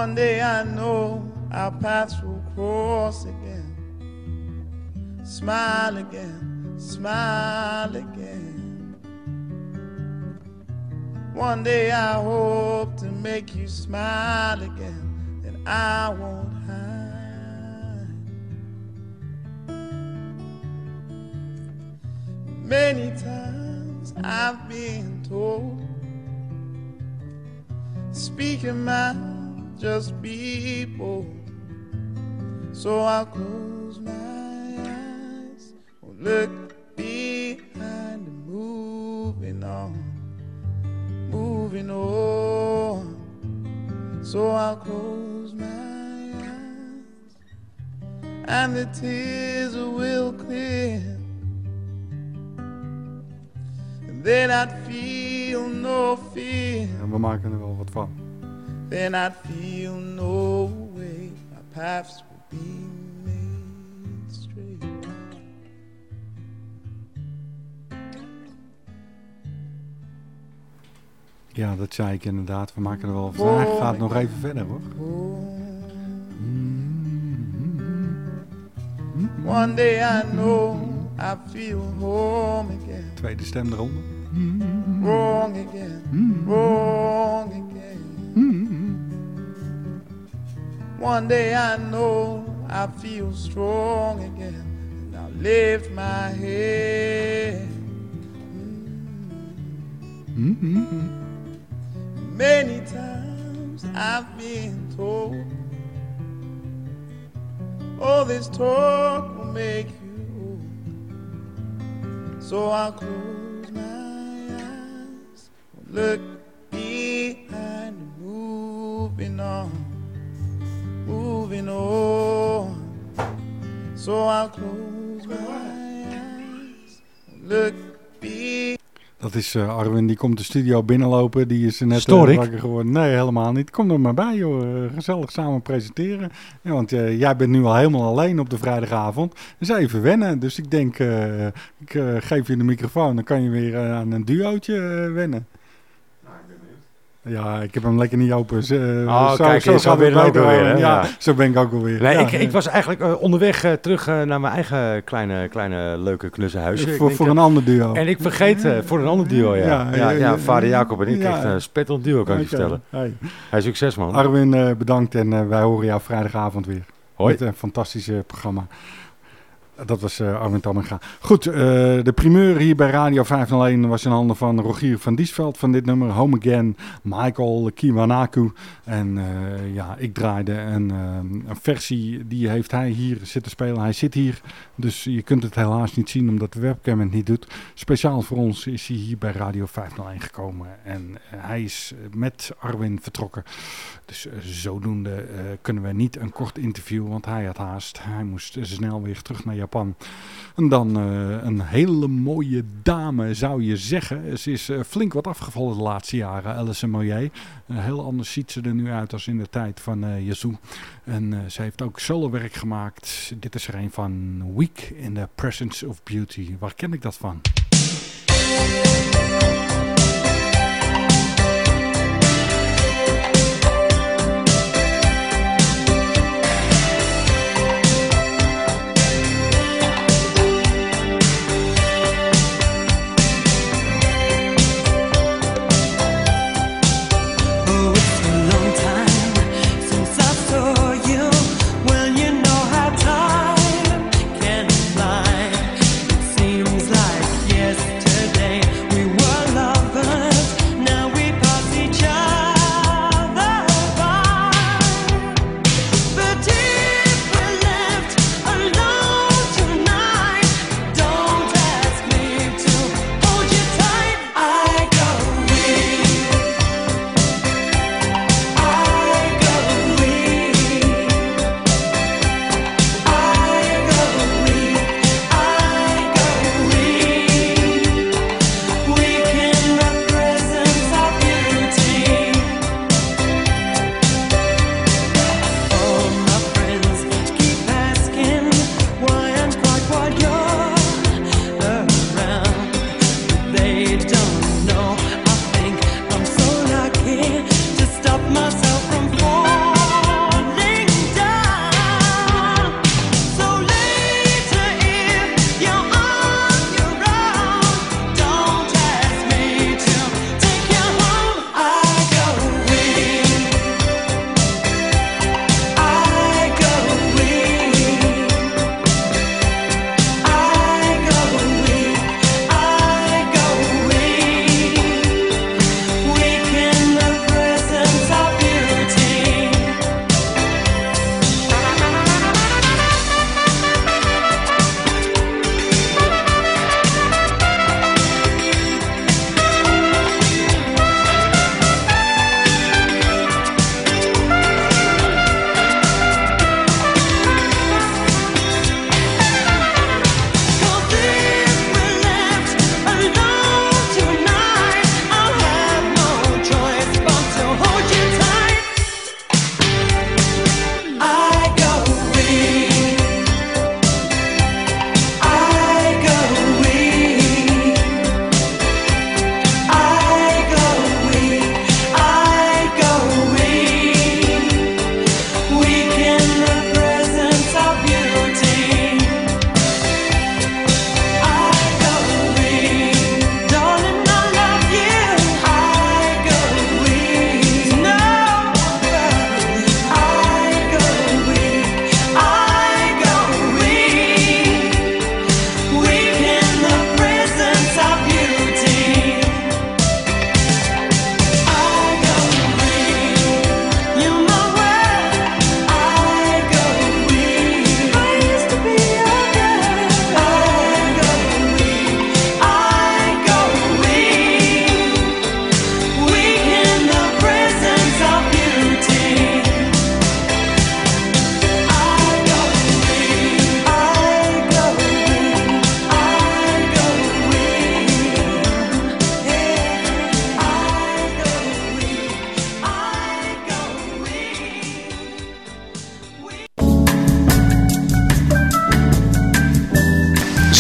One day I know our paths will cross again. Smile again, smile again. One day I hope to make you smile again, and I won't hide. Many times I've been told, speak your mind, just bold. So I'll close my eyes, won't look behind, and moving on, moving on. So I'll close my eyes, and the tears will clear. And then I'd feel no fear. En we maken er wel wat van. Then I'd feel no way. My paths would be made straight. Ja, dat zei ik inderdaad. We maken er wel van. Hij gaat nog even verder hoor. One day I know I feel home again. Tweede stem eronder. Wrong again. Wrong again. One day I know I feel strong again. And I'll lift my head. Mm-hmm. Many times I've been told, all this talk will make you old. So I'll close my eyes, look behind, and moving on, moving on. So I'll close my eyes, look behind. Dat is eh, Arwin, die komt de studio binnenlopen. Die is net eh, ik? wakker geworden. Nee, helemaal niet. Kom er maar bij, joh. Eh, Gezellig samen presenteren. Ja, want eh, jij bent nu al helemaal alleen op de vrijdagavond. Dus even wennen. Dus ik denk, eh, ik geef je de microfoon. Dan kan je weer aan een duootje wennen. Ja, ik heb hem lekker niet open. Z- eh, Oh, zo, kijk, zo ook alweer, hè? Arwin. Ja, Ja. zo ben ik ook alweer. Nee, Ja. ik, ik was eigenlijk eh, onderweg eh, terug naar mijn eigen kleine, kleine leuke knussenhuisje. Voor- denk, voor een ander duo. En ik vergeet, voor een ander duo, ja. Ja, Ja, vader ja. Jacob en ik echt een spetterend duo, kan ik je vertellen. hey. Hey, succes man. Arwin, bedankt en wij horen jou vrijdagavond weer. Hoi. Met een fantastische programma. Dat was eh, Armin Tamminga. Goed, eh, de primeur hier bij Radio 501 was in handen van Rogier van Diesveld van dit nummer. Home Again, Michael Kiwanaku. En eh, ja, ik draaide een, een versie, die heeft hij hier zitten spelen. Hij zit hier, dus je kunt het helaas niet zien omdat de webcam het niet doet. Speciaal voor ons is hij hier bij Radio 501 gekomen. En hij is met Arwin vertrokken. Dus zodoende kunnen we niet een kort interview, want hij had haast. Hij moest snel weer terug naar Japan. En dan eh, een hele mooie dame, zou je zeggen. Ze is eh, flink wat afgevallen de laatste jaren, Alice Moyer. Heel anders ziet ze er nu uit als in de tijd van uh. En ze heeft ook solowerk gemaakt. Dit is er een van Week in the Presence of Beauty. Waar ken ik dat van?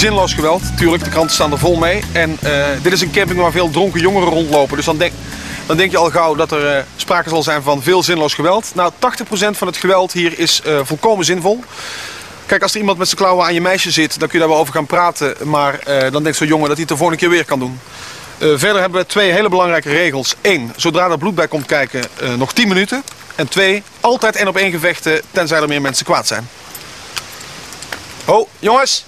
Zinloos geweld, tuurlijk, de kranten staan er vol mee. En eh, dit is een camping waar veel dronken jongeren rondlopen. Dus dan denk, dan denk je al gauw dat er eh, sprake zal zijn van veel zinloos geweld. Nou, 80% van het geweld hier is eh, volkomen zinvol. Kijk, als er iemand met zijn klauwen aan je meisje zit, dan kun je daar wel over gaan praten. Maar dan denkt zo'n jongen dat hij het de volgende keer weer kan doen. Verder hebben we twee hele belangrijke regels. Eén, zodra er bloed bij komt kijken, nog 10 minuten. En twee, altijd één op één gevechten, tenzij er meer mensen kwaad zijn. Oh, jongens!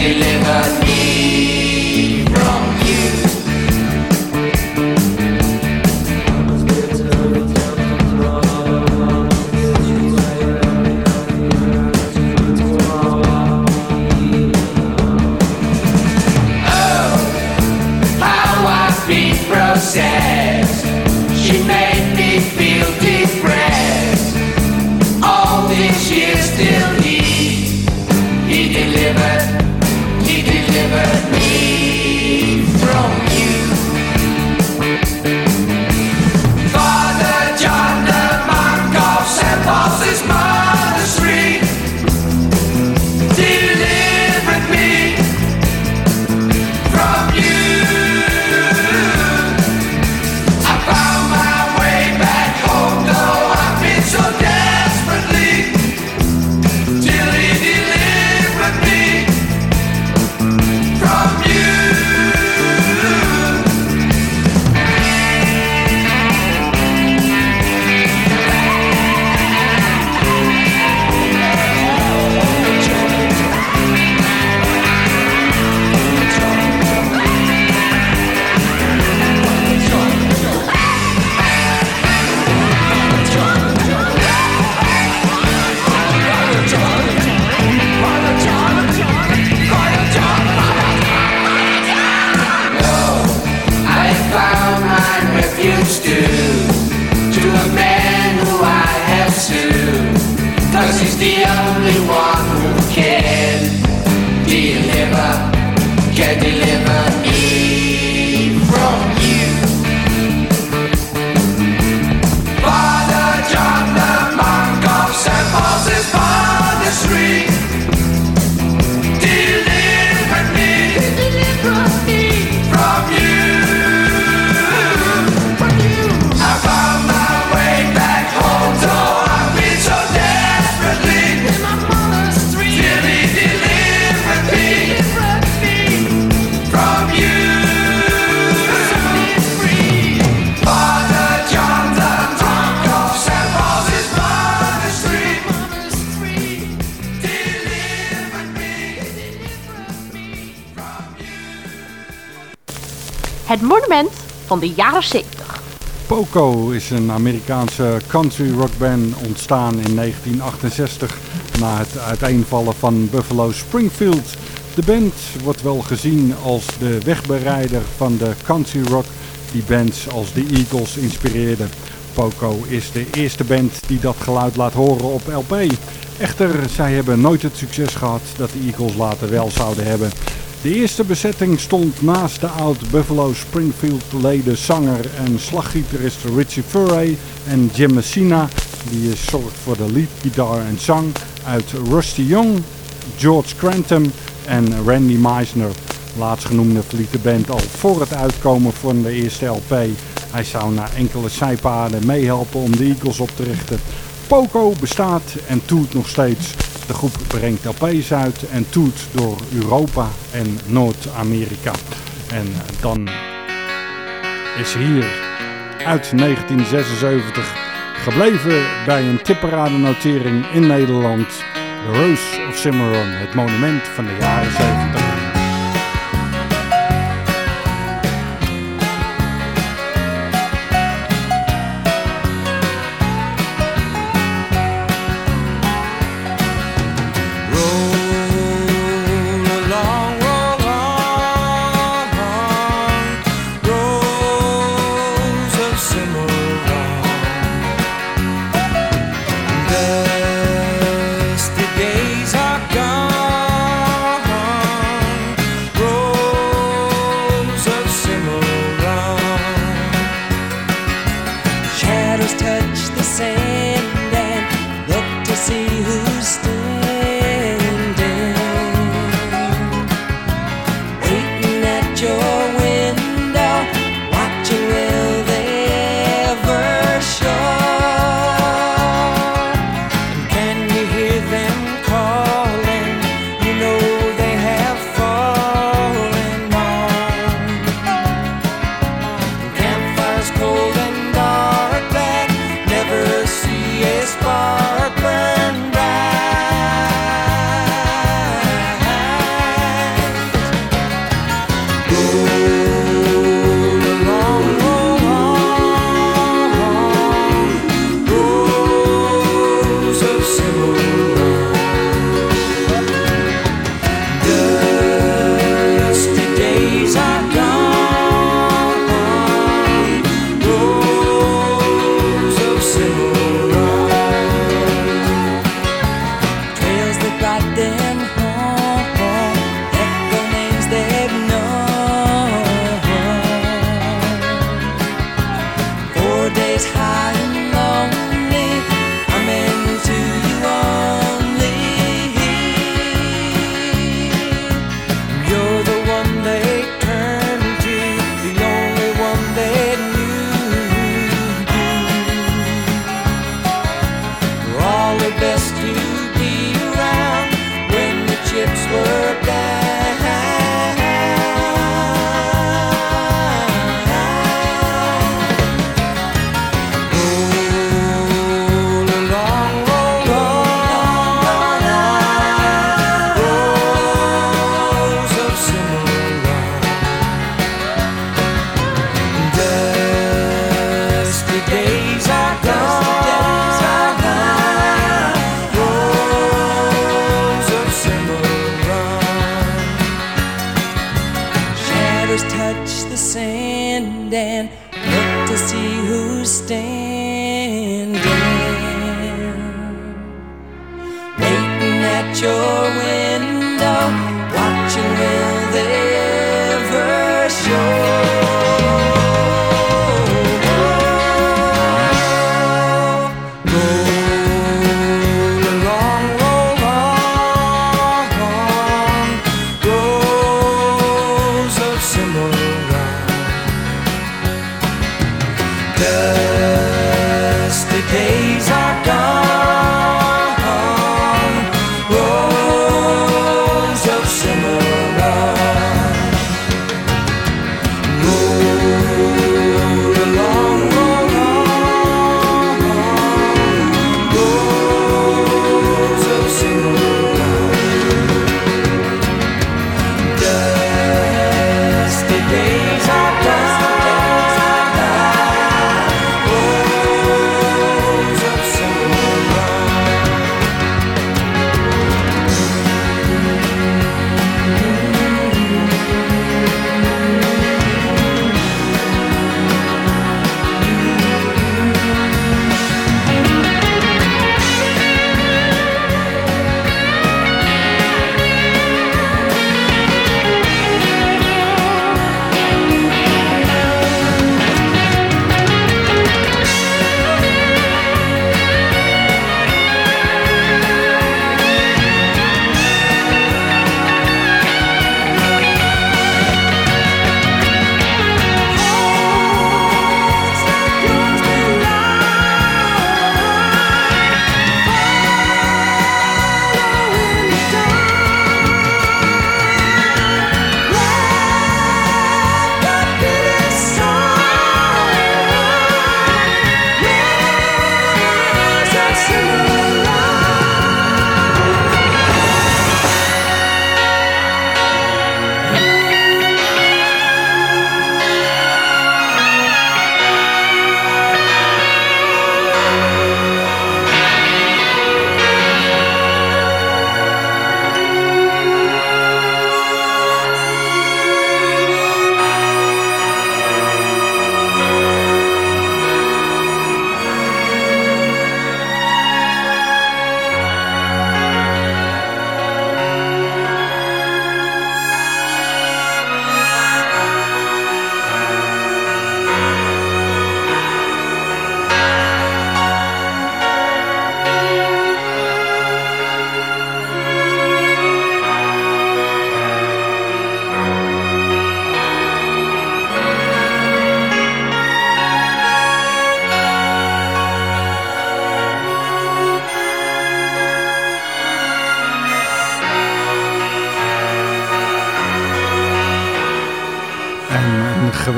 delivered Het monument van de jaren 70. Poco is een Amerikaanse country rockband ontstaan in 1968 na het uiteenvallen van Buffalo Springfield. De band wordt wel gezien als de wegbereider van de country rock die bands als de Eagles inspireerde. Poco is de eerste band die dat geluid laat horen op LP. Echter, zij hebben nooit het succes gehad dat de Eagles later wel zouden hebben. De eerste bezetting stond naast de oud Buffalo Springfield leden zanger en slaggitarist Richie Furray en Jim Messina, die zorgt voor de leadgitaar en zang uit Rusty Young, George Crantham en Randy Meisner. Laatstgenoemde verliet de band al voor het uitkomen van de eerste LP. Hij zou na enkele zijpaden meehelpen om de Eagles op te richten. Poco bestaat en toert nog steeds. De groep brengt LP's uit en toert door Europa en Noord-Amerika. En dan is hier uit 1976 gebleven bij een tipperadennotering in Nederland. The Rose of Cimarron, het monument van de jaren 70.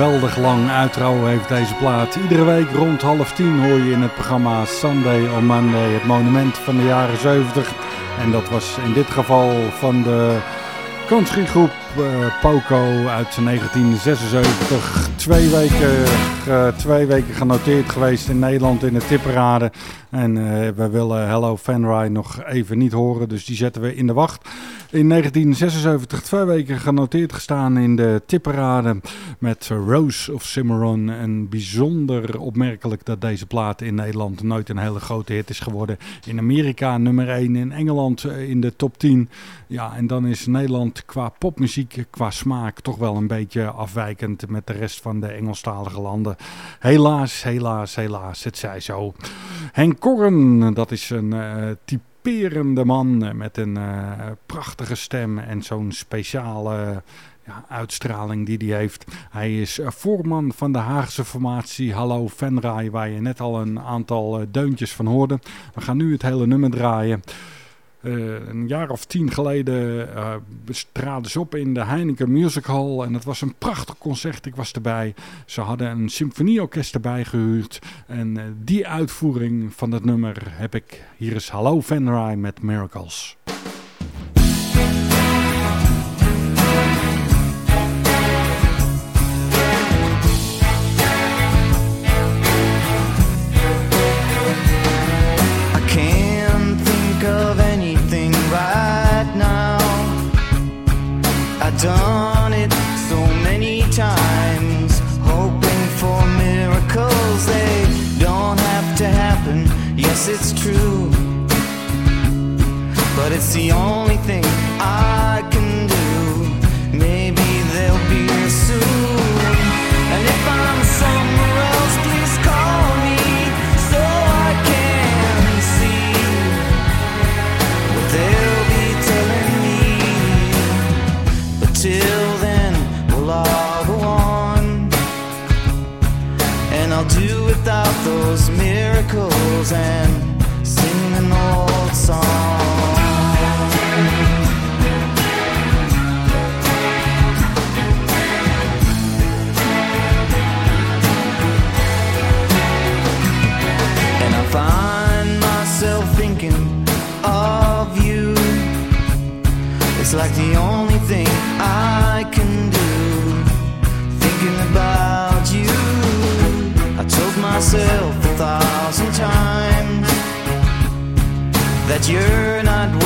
geweldig lang uitrouw heeft deze plaat. Iedere week rond half tien hoor je in het programma Sunday on Monday het monument van de jaren 70. En dat was in dit geval van de countrygroep eh, Poco uit 1976. Twee weken, eh, twee weken genoteerd geweest in Nederland in de tipperade. En eh, we willen Hello Fanry nog even niet horen, dus die zetten we in de wacht. In 1976 twee weken genoteerd gestaan in de tipperade met Rose of Cimarron. En bijzonder opmerkelijk dat deze plaat in Nederland nooit een hele grote hit is geworden. In Amerika nummer 1, in Engeland eh, in de top 10. Ja, en dan is Nederland qua popmuziek, qua smaak toch wel een beetje afwijkend met de rest van de Engelstalige landen. Helaas, helaas, helaas, het zij zo. Henk Korren, dat is een eh typerende man met een eh, prachtige stem en zo'n speciale ja, uitstraling die hij heeft. Hij is eh, voorman van de Haagse formatie Hallo Venray, waar je net al een aantal deuntjes van hoorde. We gaan nu het hele nummer draaien. Eh, een jaar of tien geleden eh, traden ze op in de Heineken Music Hall. En het was een prachtig concert. Ik was erbij. Ze hadden een symfonieorkest erbij gehuurd. En eh, die uitvoering van het nummer heb ik. Hier is Hallo Venray met Miracles. Done it so many times, hoping for miracles. They don't have to happen. Yes, it's true. But it's the only thing and sing an old song. You're not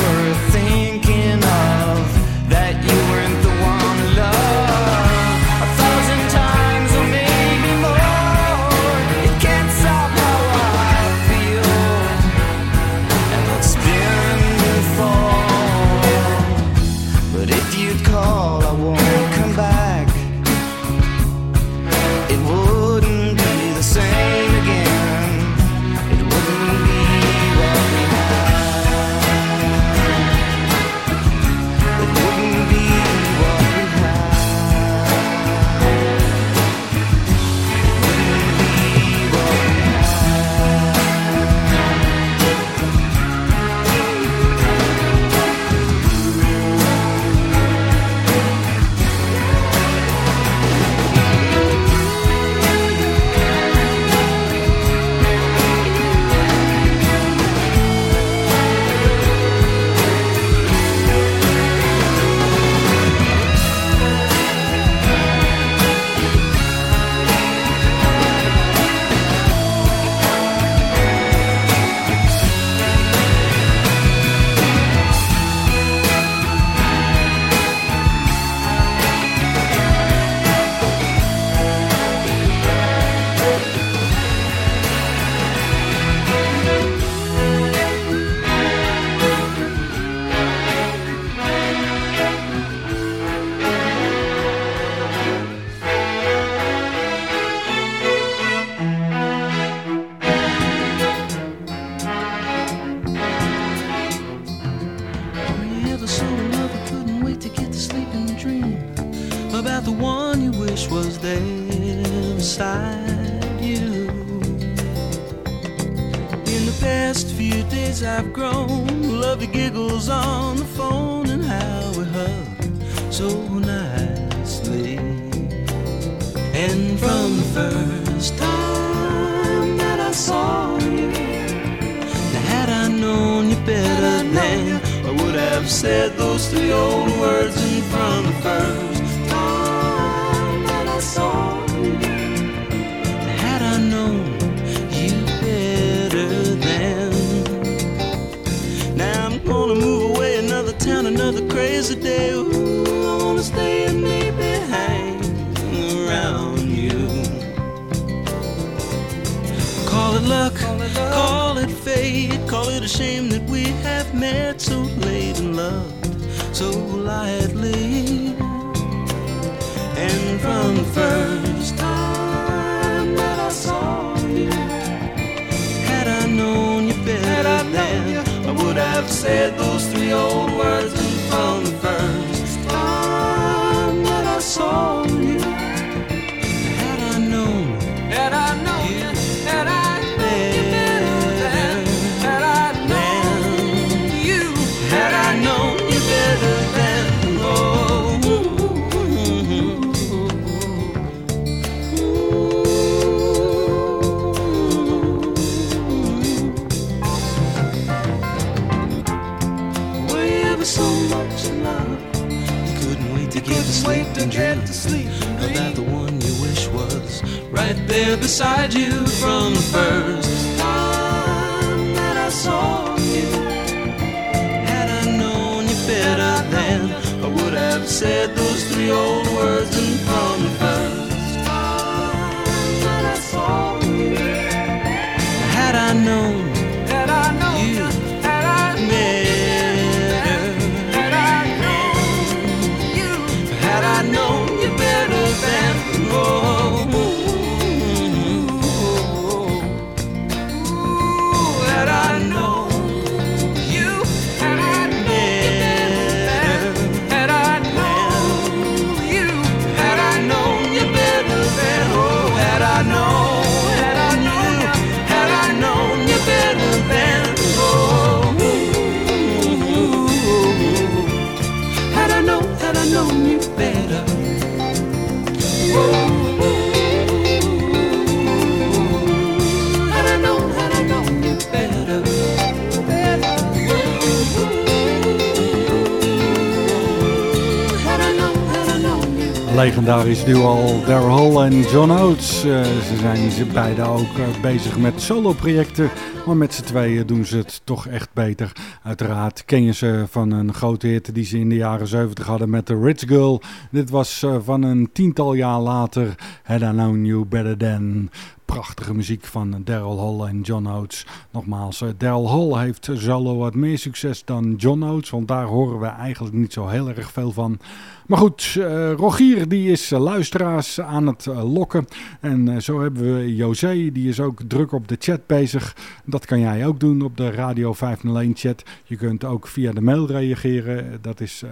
Legendarisch duo Daryl Hall en John Oates. Eh, ze zijn ze beide ook eh, bezig met solo-projecten. Maar met z'n tweeën doen ze het toch echt beter. Uiteraard ken je ze van een grote hit die ze in de jaren 70 hadden met The Rich Girl. Dit was eh, van een tiental jaar later. Had I Known You Better Than. Prachtige muziek van Daryl Hall en John Oates. Nogmaals, Daryl Hall heeft solo wat meer succes dan John Oates. Want daar horen we eigenlijk niet zo heel erg veel van. Maar goed, eh, Rogier die is eh, luisteraars aan het eh, lokken. En zo hebben we José, die is ook druk op de chat bezig. Dat kan jij ook doen op de Radio 501 chat. Je kunt ook via de mail reageren. Dat is uh,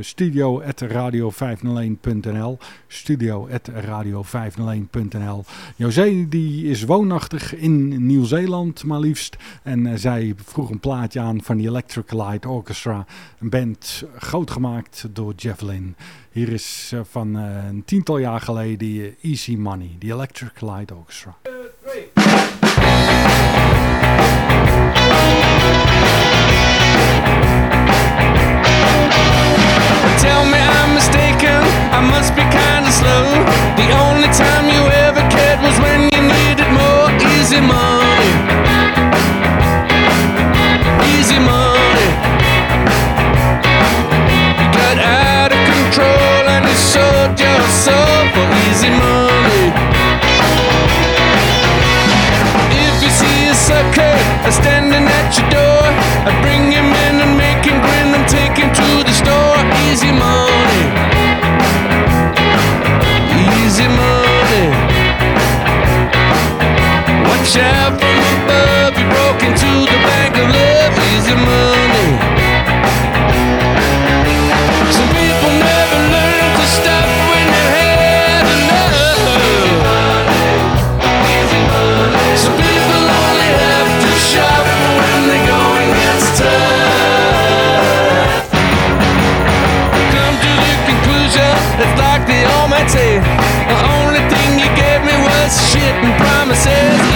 studio.radio501.nl studio.radio501.nl José die is woonachtig in Nieuw-Zeeland maar liefst. En zij vroeg een plaatje aan van die Electric Light Orchestra. Een band groot gemaakt door Jeff Lynne. Hier is eh, van eh, een tiental jaar geleden eh, Easy Money, die Electric Light Orchestra. Tell me I'm mistaken, I must be kinda slow. The only time you ever cared was when you needed more easy money. Easy money. If you see a sucker uh, standing at your door, I bring him in and make him grin and take him to the store. Easy money. Easy money. Watch out from above, you broke into the bank of love. Easy money. Promises.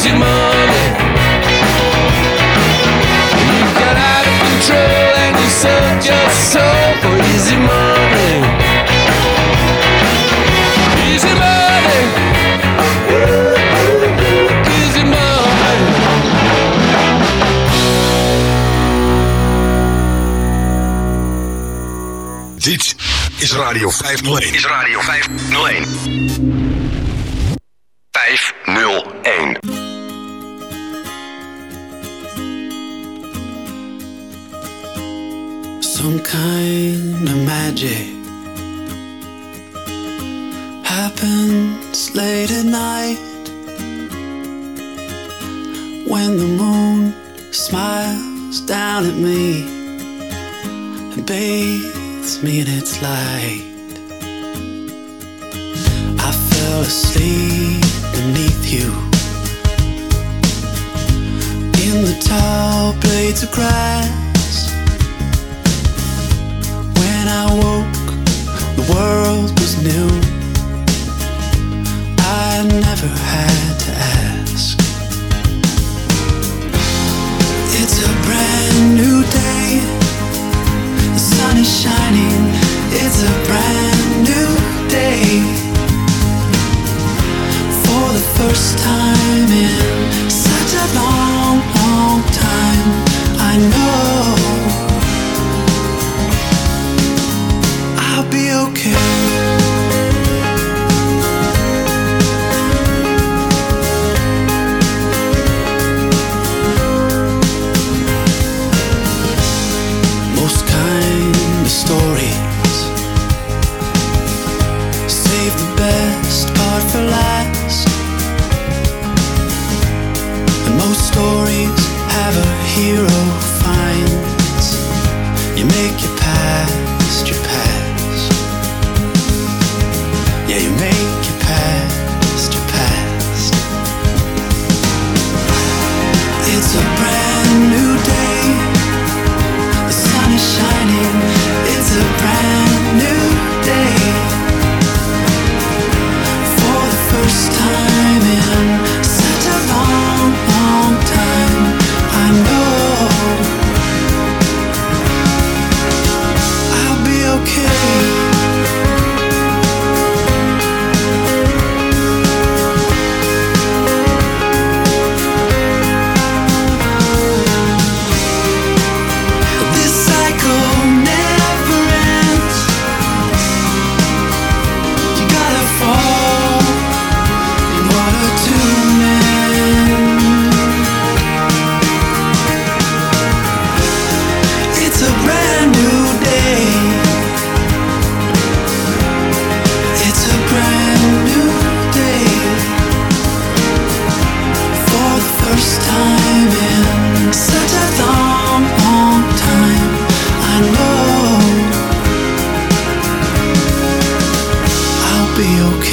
Easy money. You got out of control and you sold your soul for easy money. Easy money. Easy money. Dit is Radio 501. Is Radio 501. 501.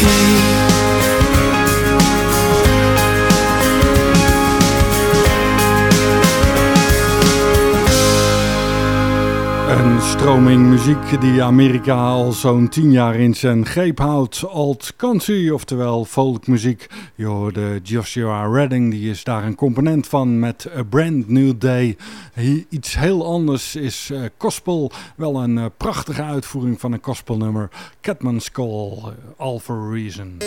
Be stroming muziek die Amerika al zo'n tien jaar in zijn greep houdt. Alt country, oftewel folkmuziek. Je hoorde Joshua Redding, die is daar een component van met A Brand New Day. Iets heel anders is eh, gospel. Wel een eh, prachtige uitvoering van een gospelnummer. Catman's Call, eh, All for a Reason.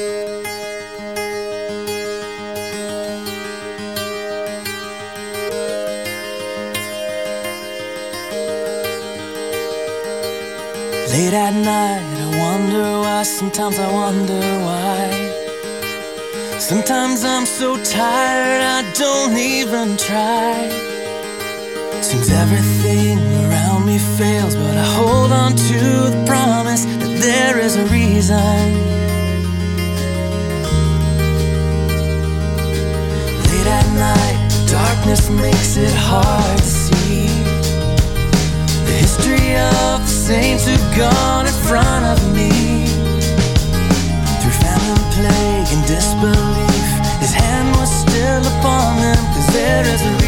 Late at night, I wonder why. Sometimes I wonder why. Sometimes I'm so tired, I don't even try. Seems everything around me fails, but I hold on to the promise that there is a reason. Late at night, darkness makes it hard to see. History of the saints who've gone in front of me. Through famine, plague, and disbelief, his hand was still upon them, cause there is a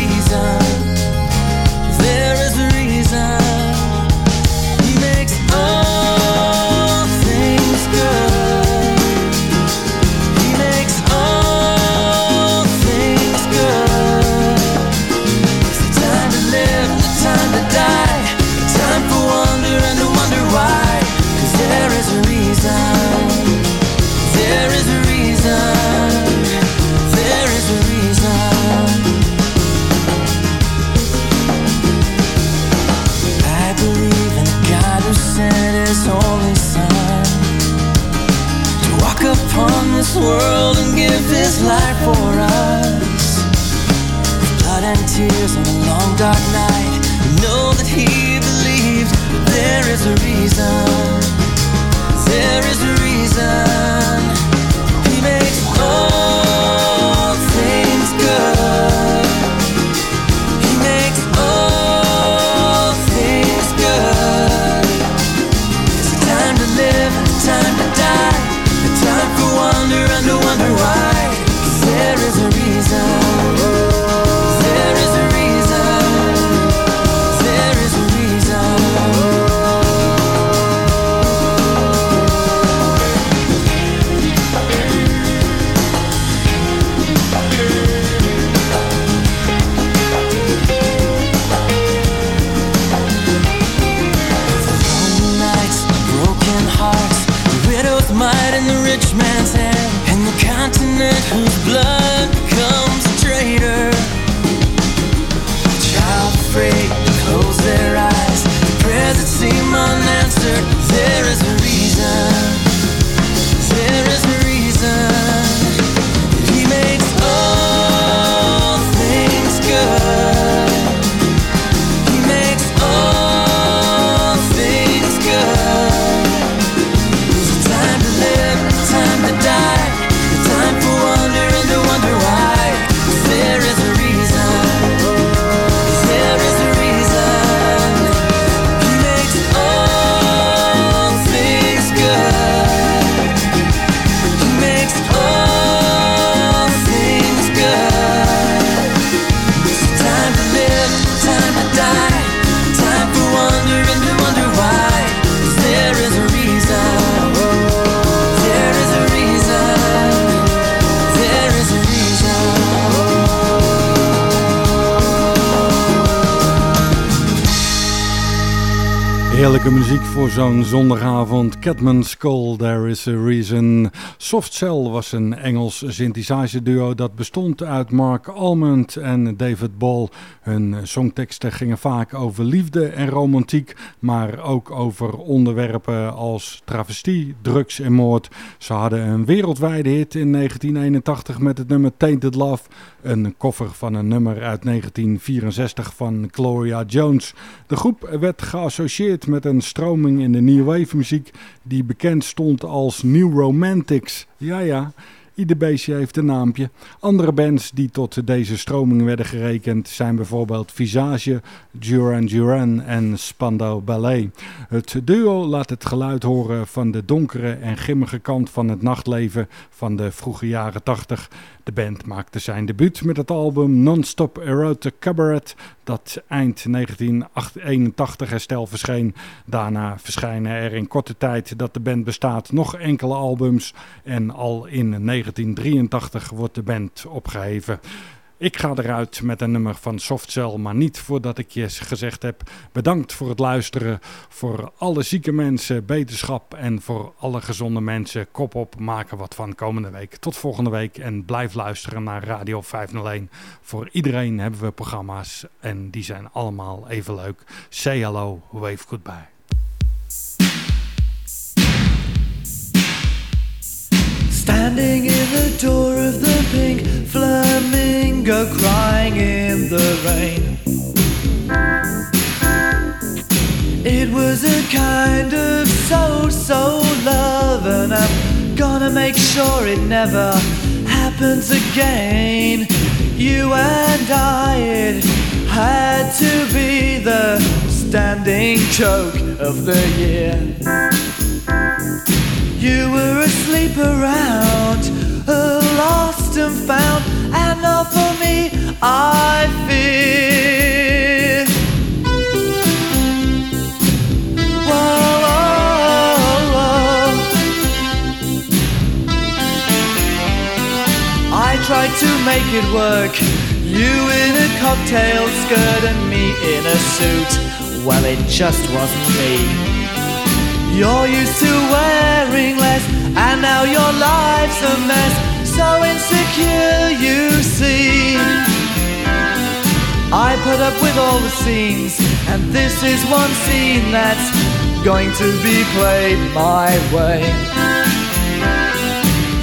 tears on a long dark night. Know that he believes that there is a reason. There is a reason. Muziek voor zo'n zondagavond. Catman's Call, There is a Reason. Soft Cell was een Engels synthesizer duo dat bestond uit Mark Almond en David Ball. Hun songteksten gingen vaak over liefde en romantiek, maar ook over onderwerpen als travestie, drugs en moord. Ze hadden een wereldwijde hit in 1981 met het nummer Tainted Love, een koffer van een nummer uit 1964 van Gloria Jones. De groep werd geassocieerd met een stroming in de New Wave muziek die bekend stond als New Romantics. Ja ja, ieder beestje heeft een naampje. Andere bands die tot deze stroming werden gerekend zijn bijvoorbeeld Visage, Duran Duran en Spandau Ballet. Het duo laat het geluid horen van de donkere en grimmige kant van het nachtleven van de vroege jaren 80. De band maakte zijn debuut met het album Non-Stop Erotic Cabaret, dat eind 1981 herstel verscheen. Daarna verschijnen er in korte tijd dat de band bestaat nog enkele albums en al in 1983 wordt de band opgeheven. Ik ga eruit met een nummer van Softcell, maar niet voordat ik je gezegd heb. Bedankt voor het luisteren. Voor alle zieke mensen, beterschap en voor alle gezonde mensen. Kop op, maken wat van komende week. Tot volgende week en blijf luisteren naar Radio 501. Voor iedereen hebben we programma's en die zijn allemaal even leuk. Say hello, wave goodbye. Standing in the door of the pink flamingo, crying in the rain. It was a kind of so so love, and I'm gonna make sure it never happens again. You and I, it had to be the standing joke of the year. You were asleep around, uh, lost and found, and not for me, I fear. Whoa, whoa, whoa. I tried to make it work. You in a cocktail skirt and me in a suit. Well, it just wasn't me. You're used to wearing less, and now your life's a mess. So insecure, you see. I put up with all the scenes, and this is one scene that's going to be played my way.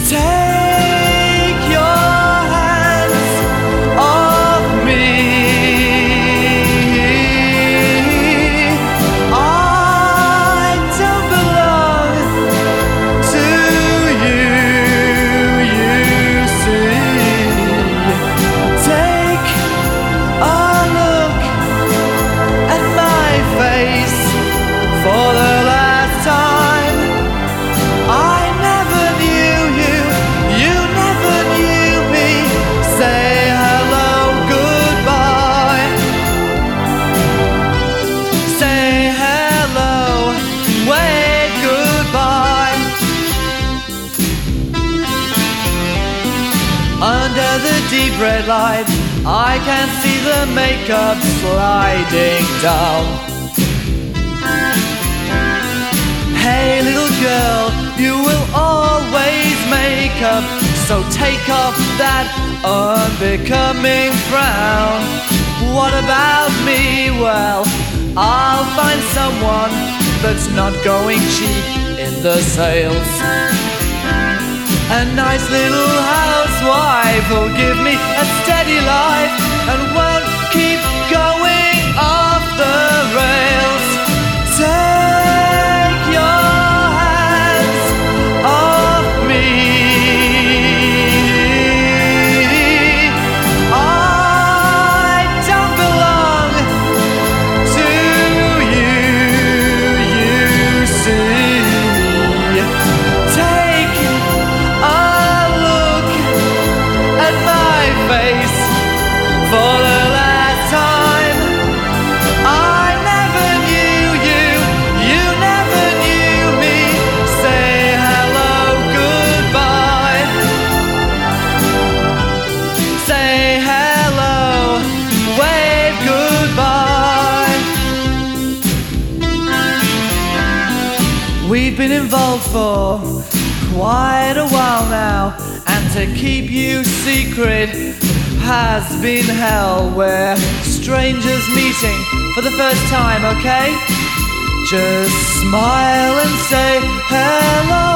Take red light. I can see the makeup sliding down. Hey, little girl, you will always make up. So take off that unbecoming frown. What about me? Well, I'll find someone that's not going cheap in the sales. A nice little housewife will give me a steady life. And won't quite a while now, and to keep you secret has been hell. We're strangers meeting for the first time, okay? Just smile and say hello.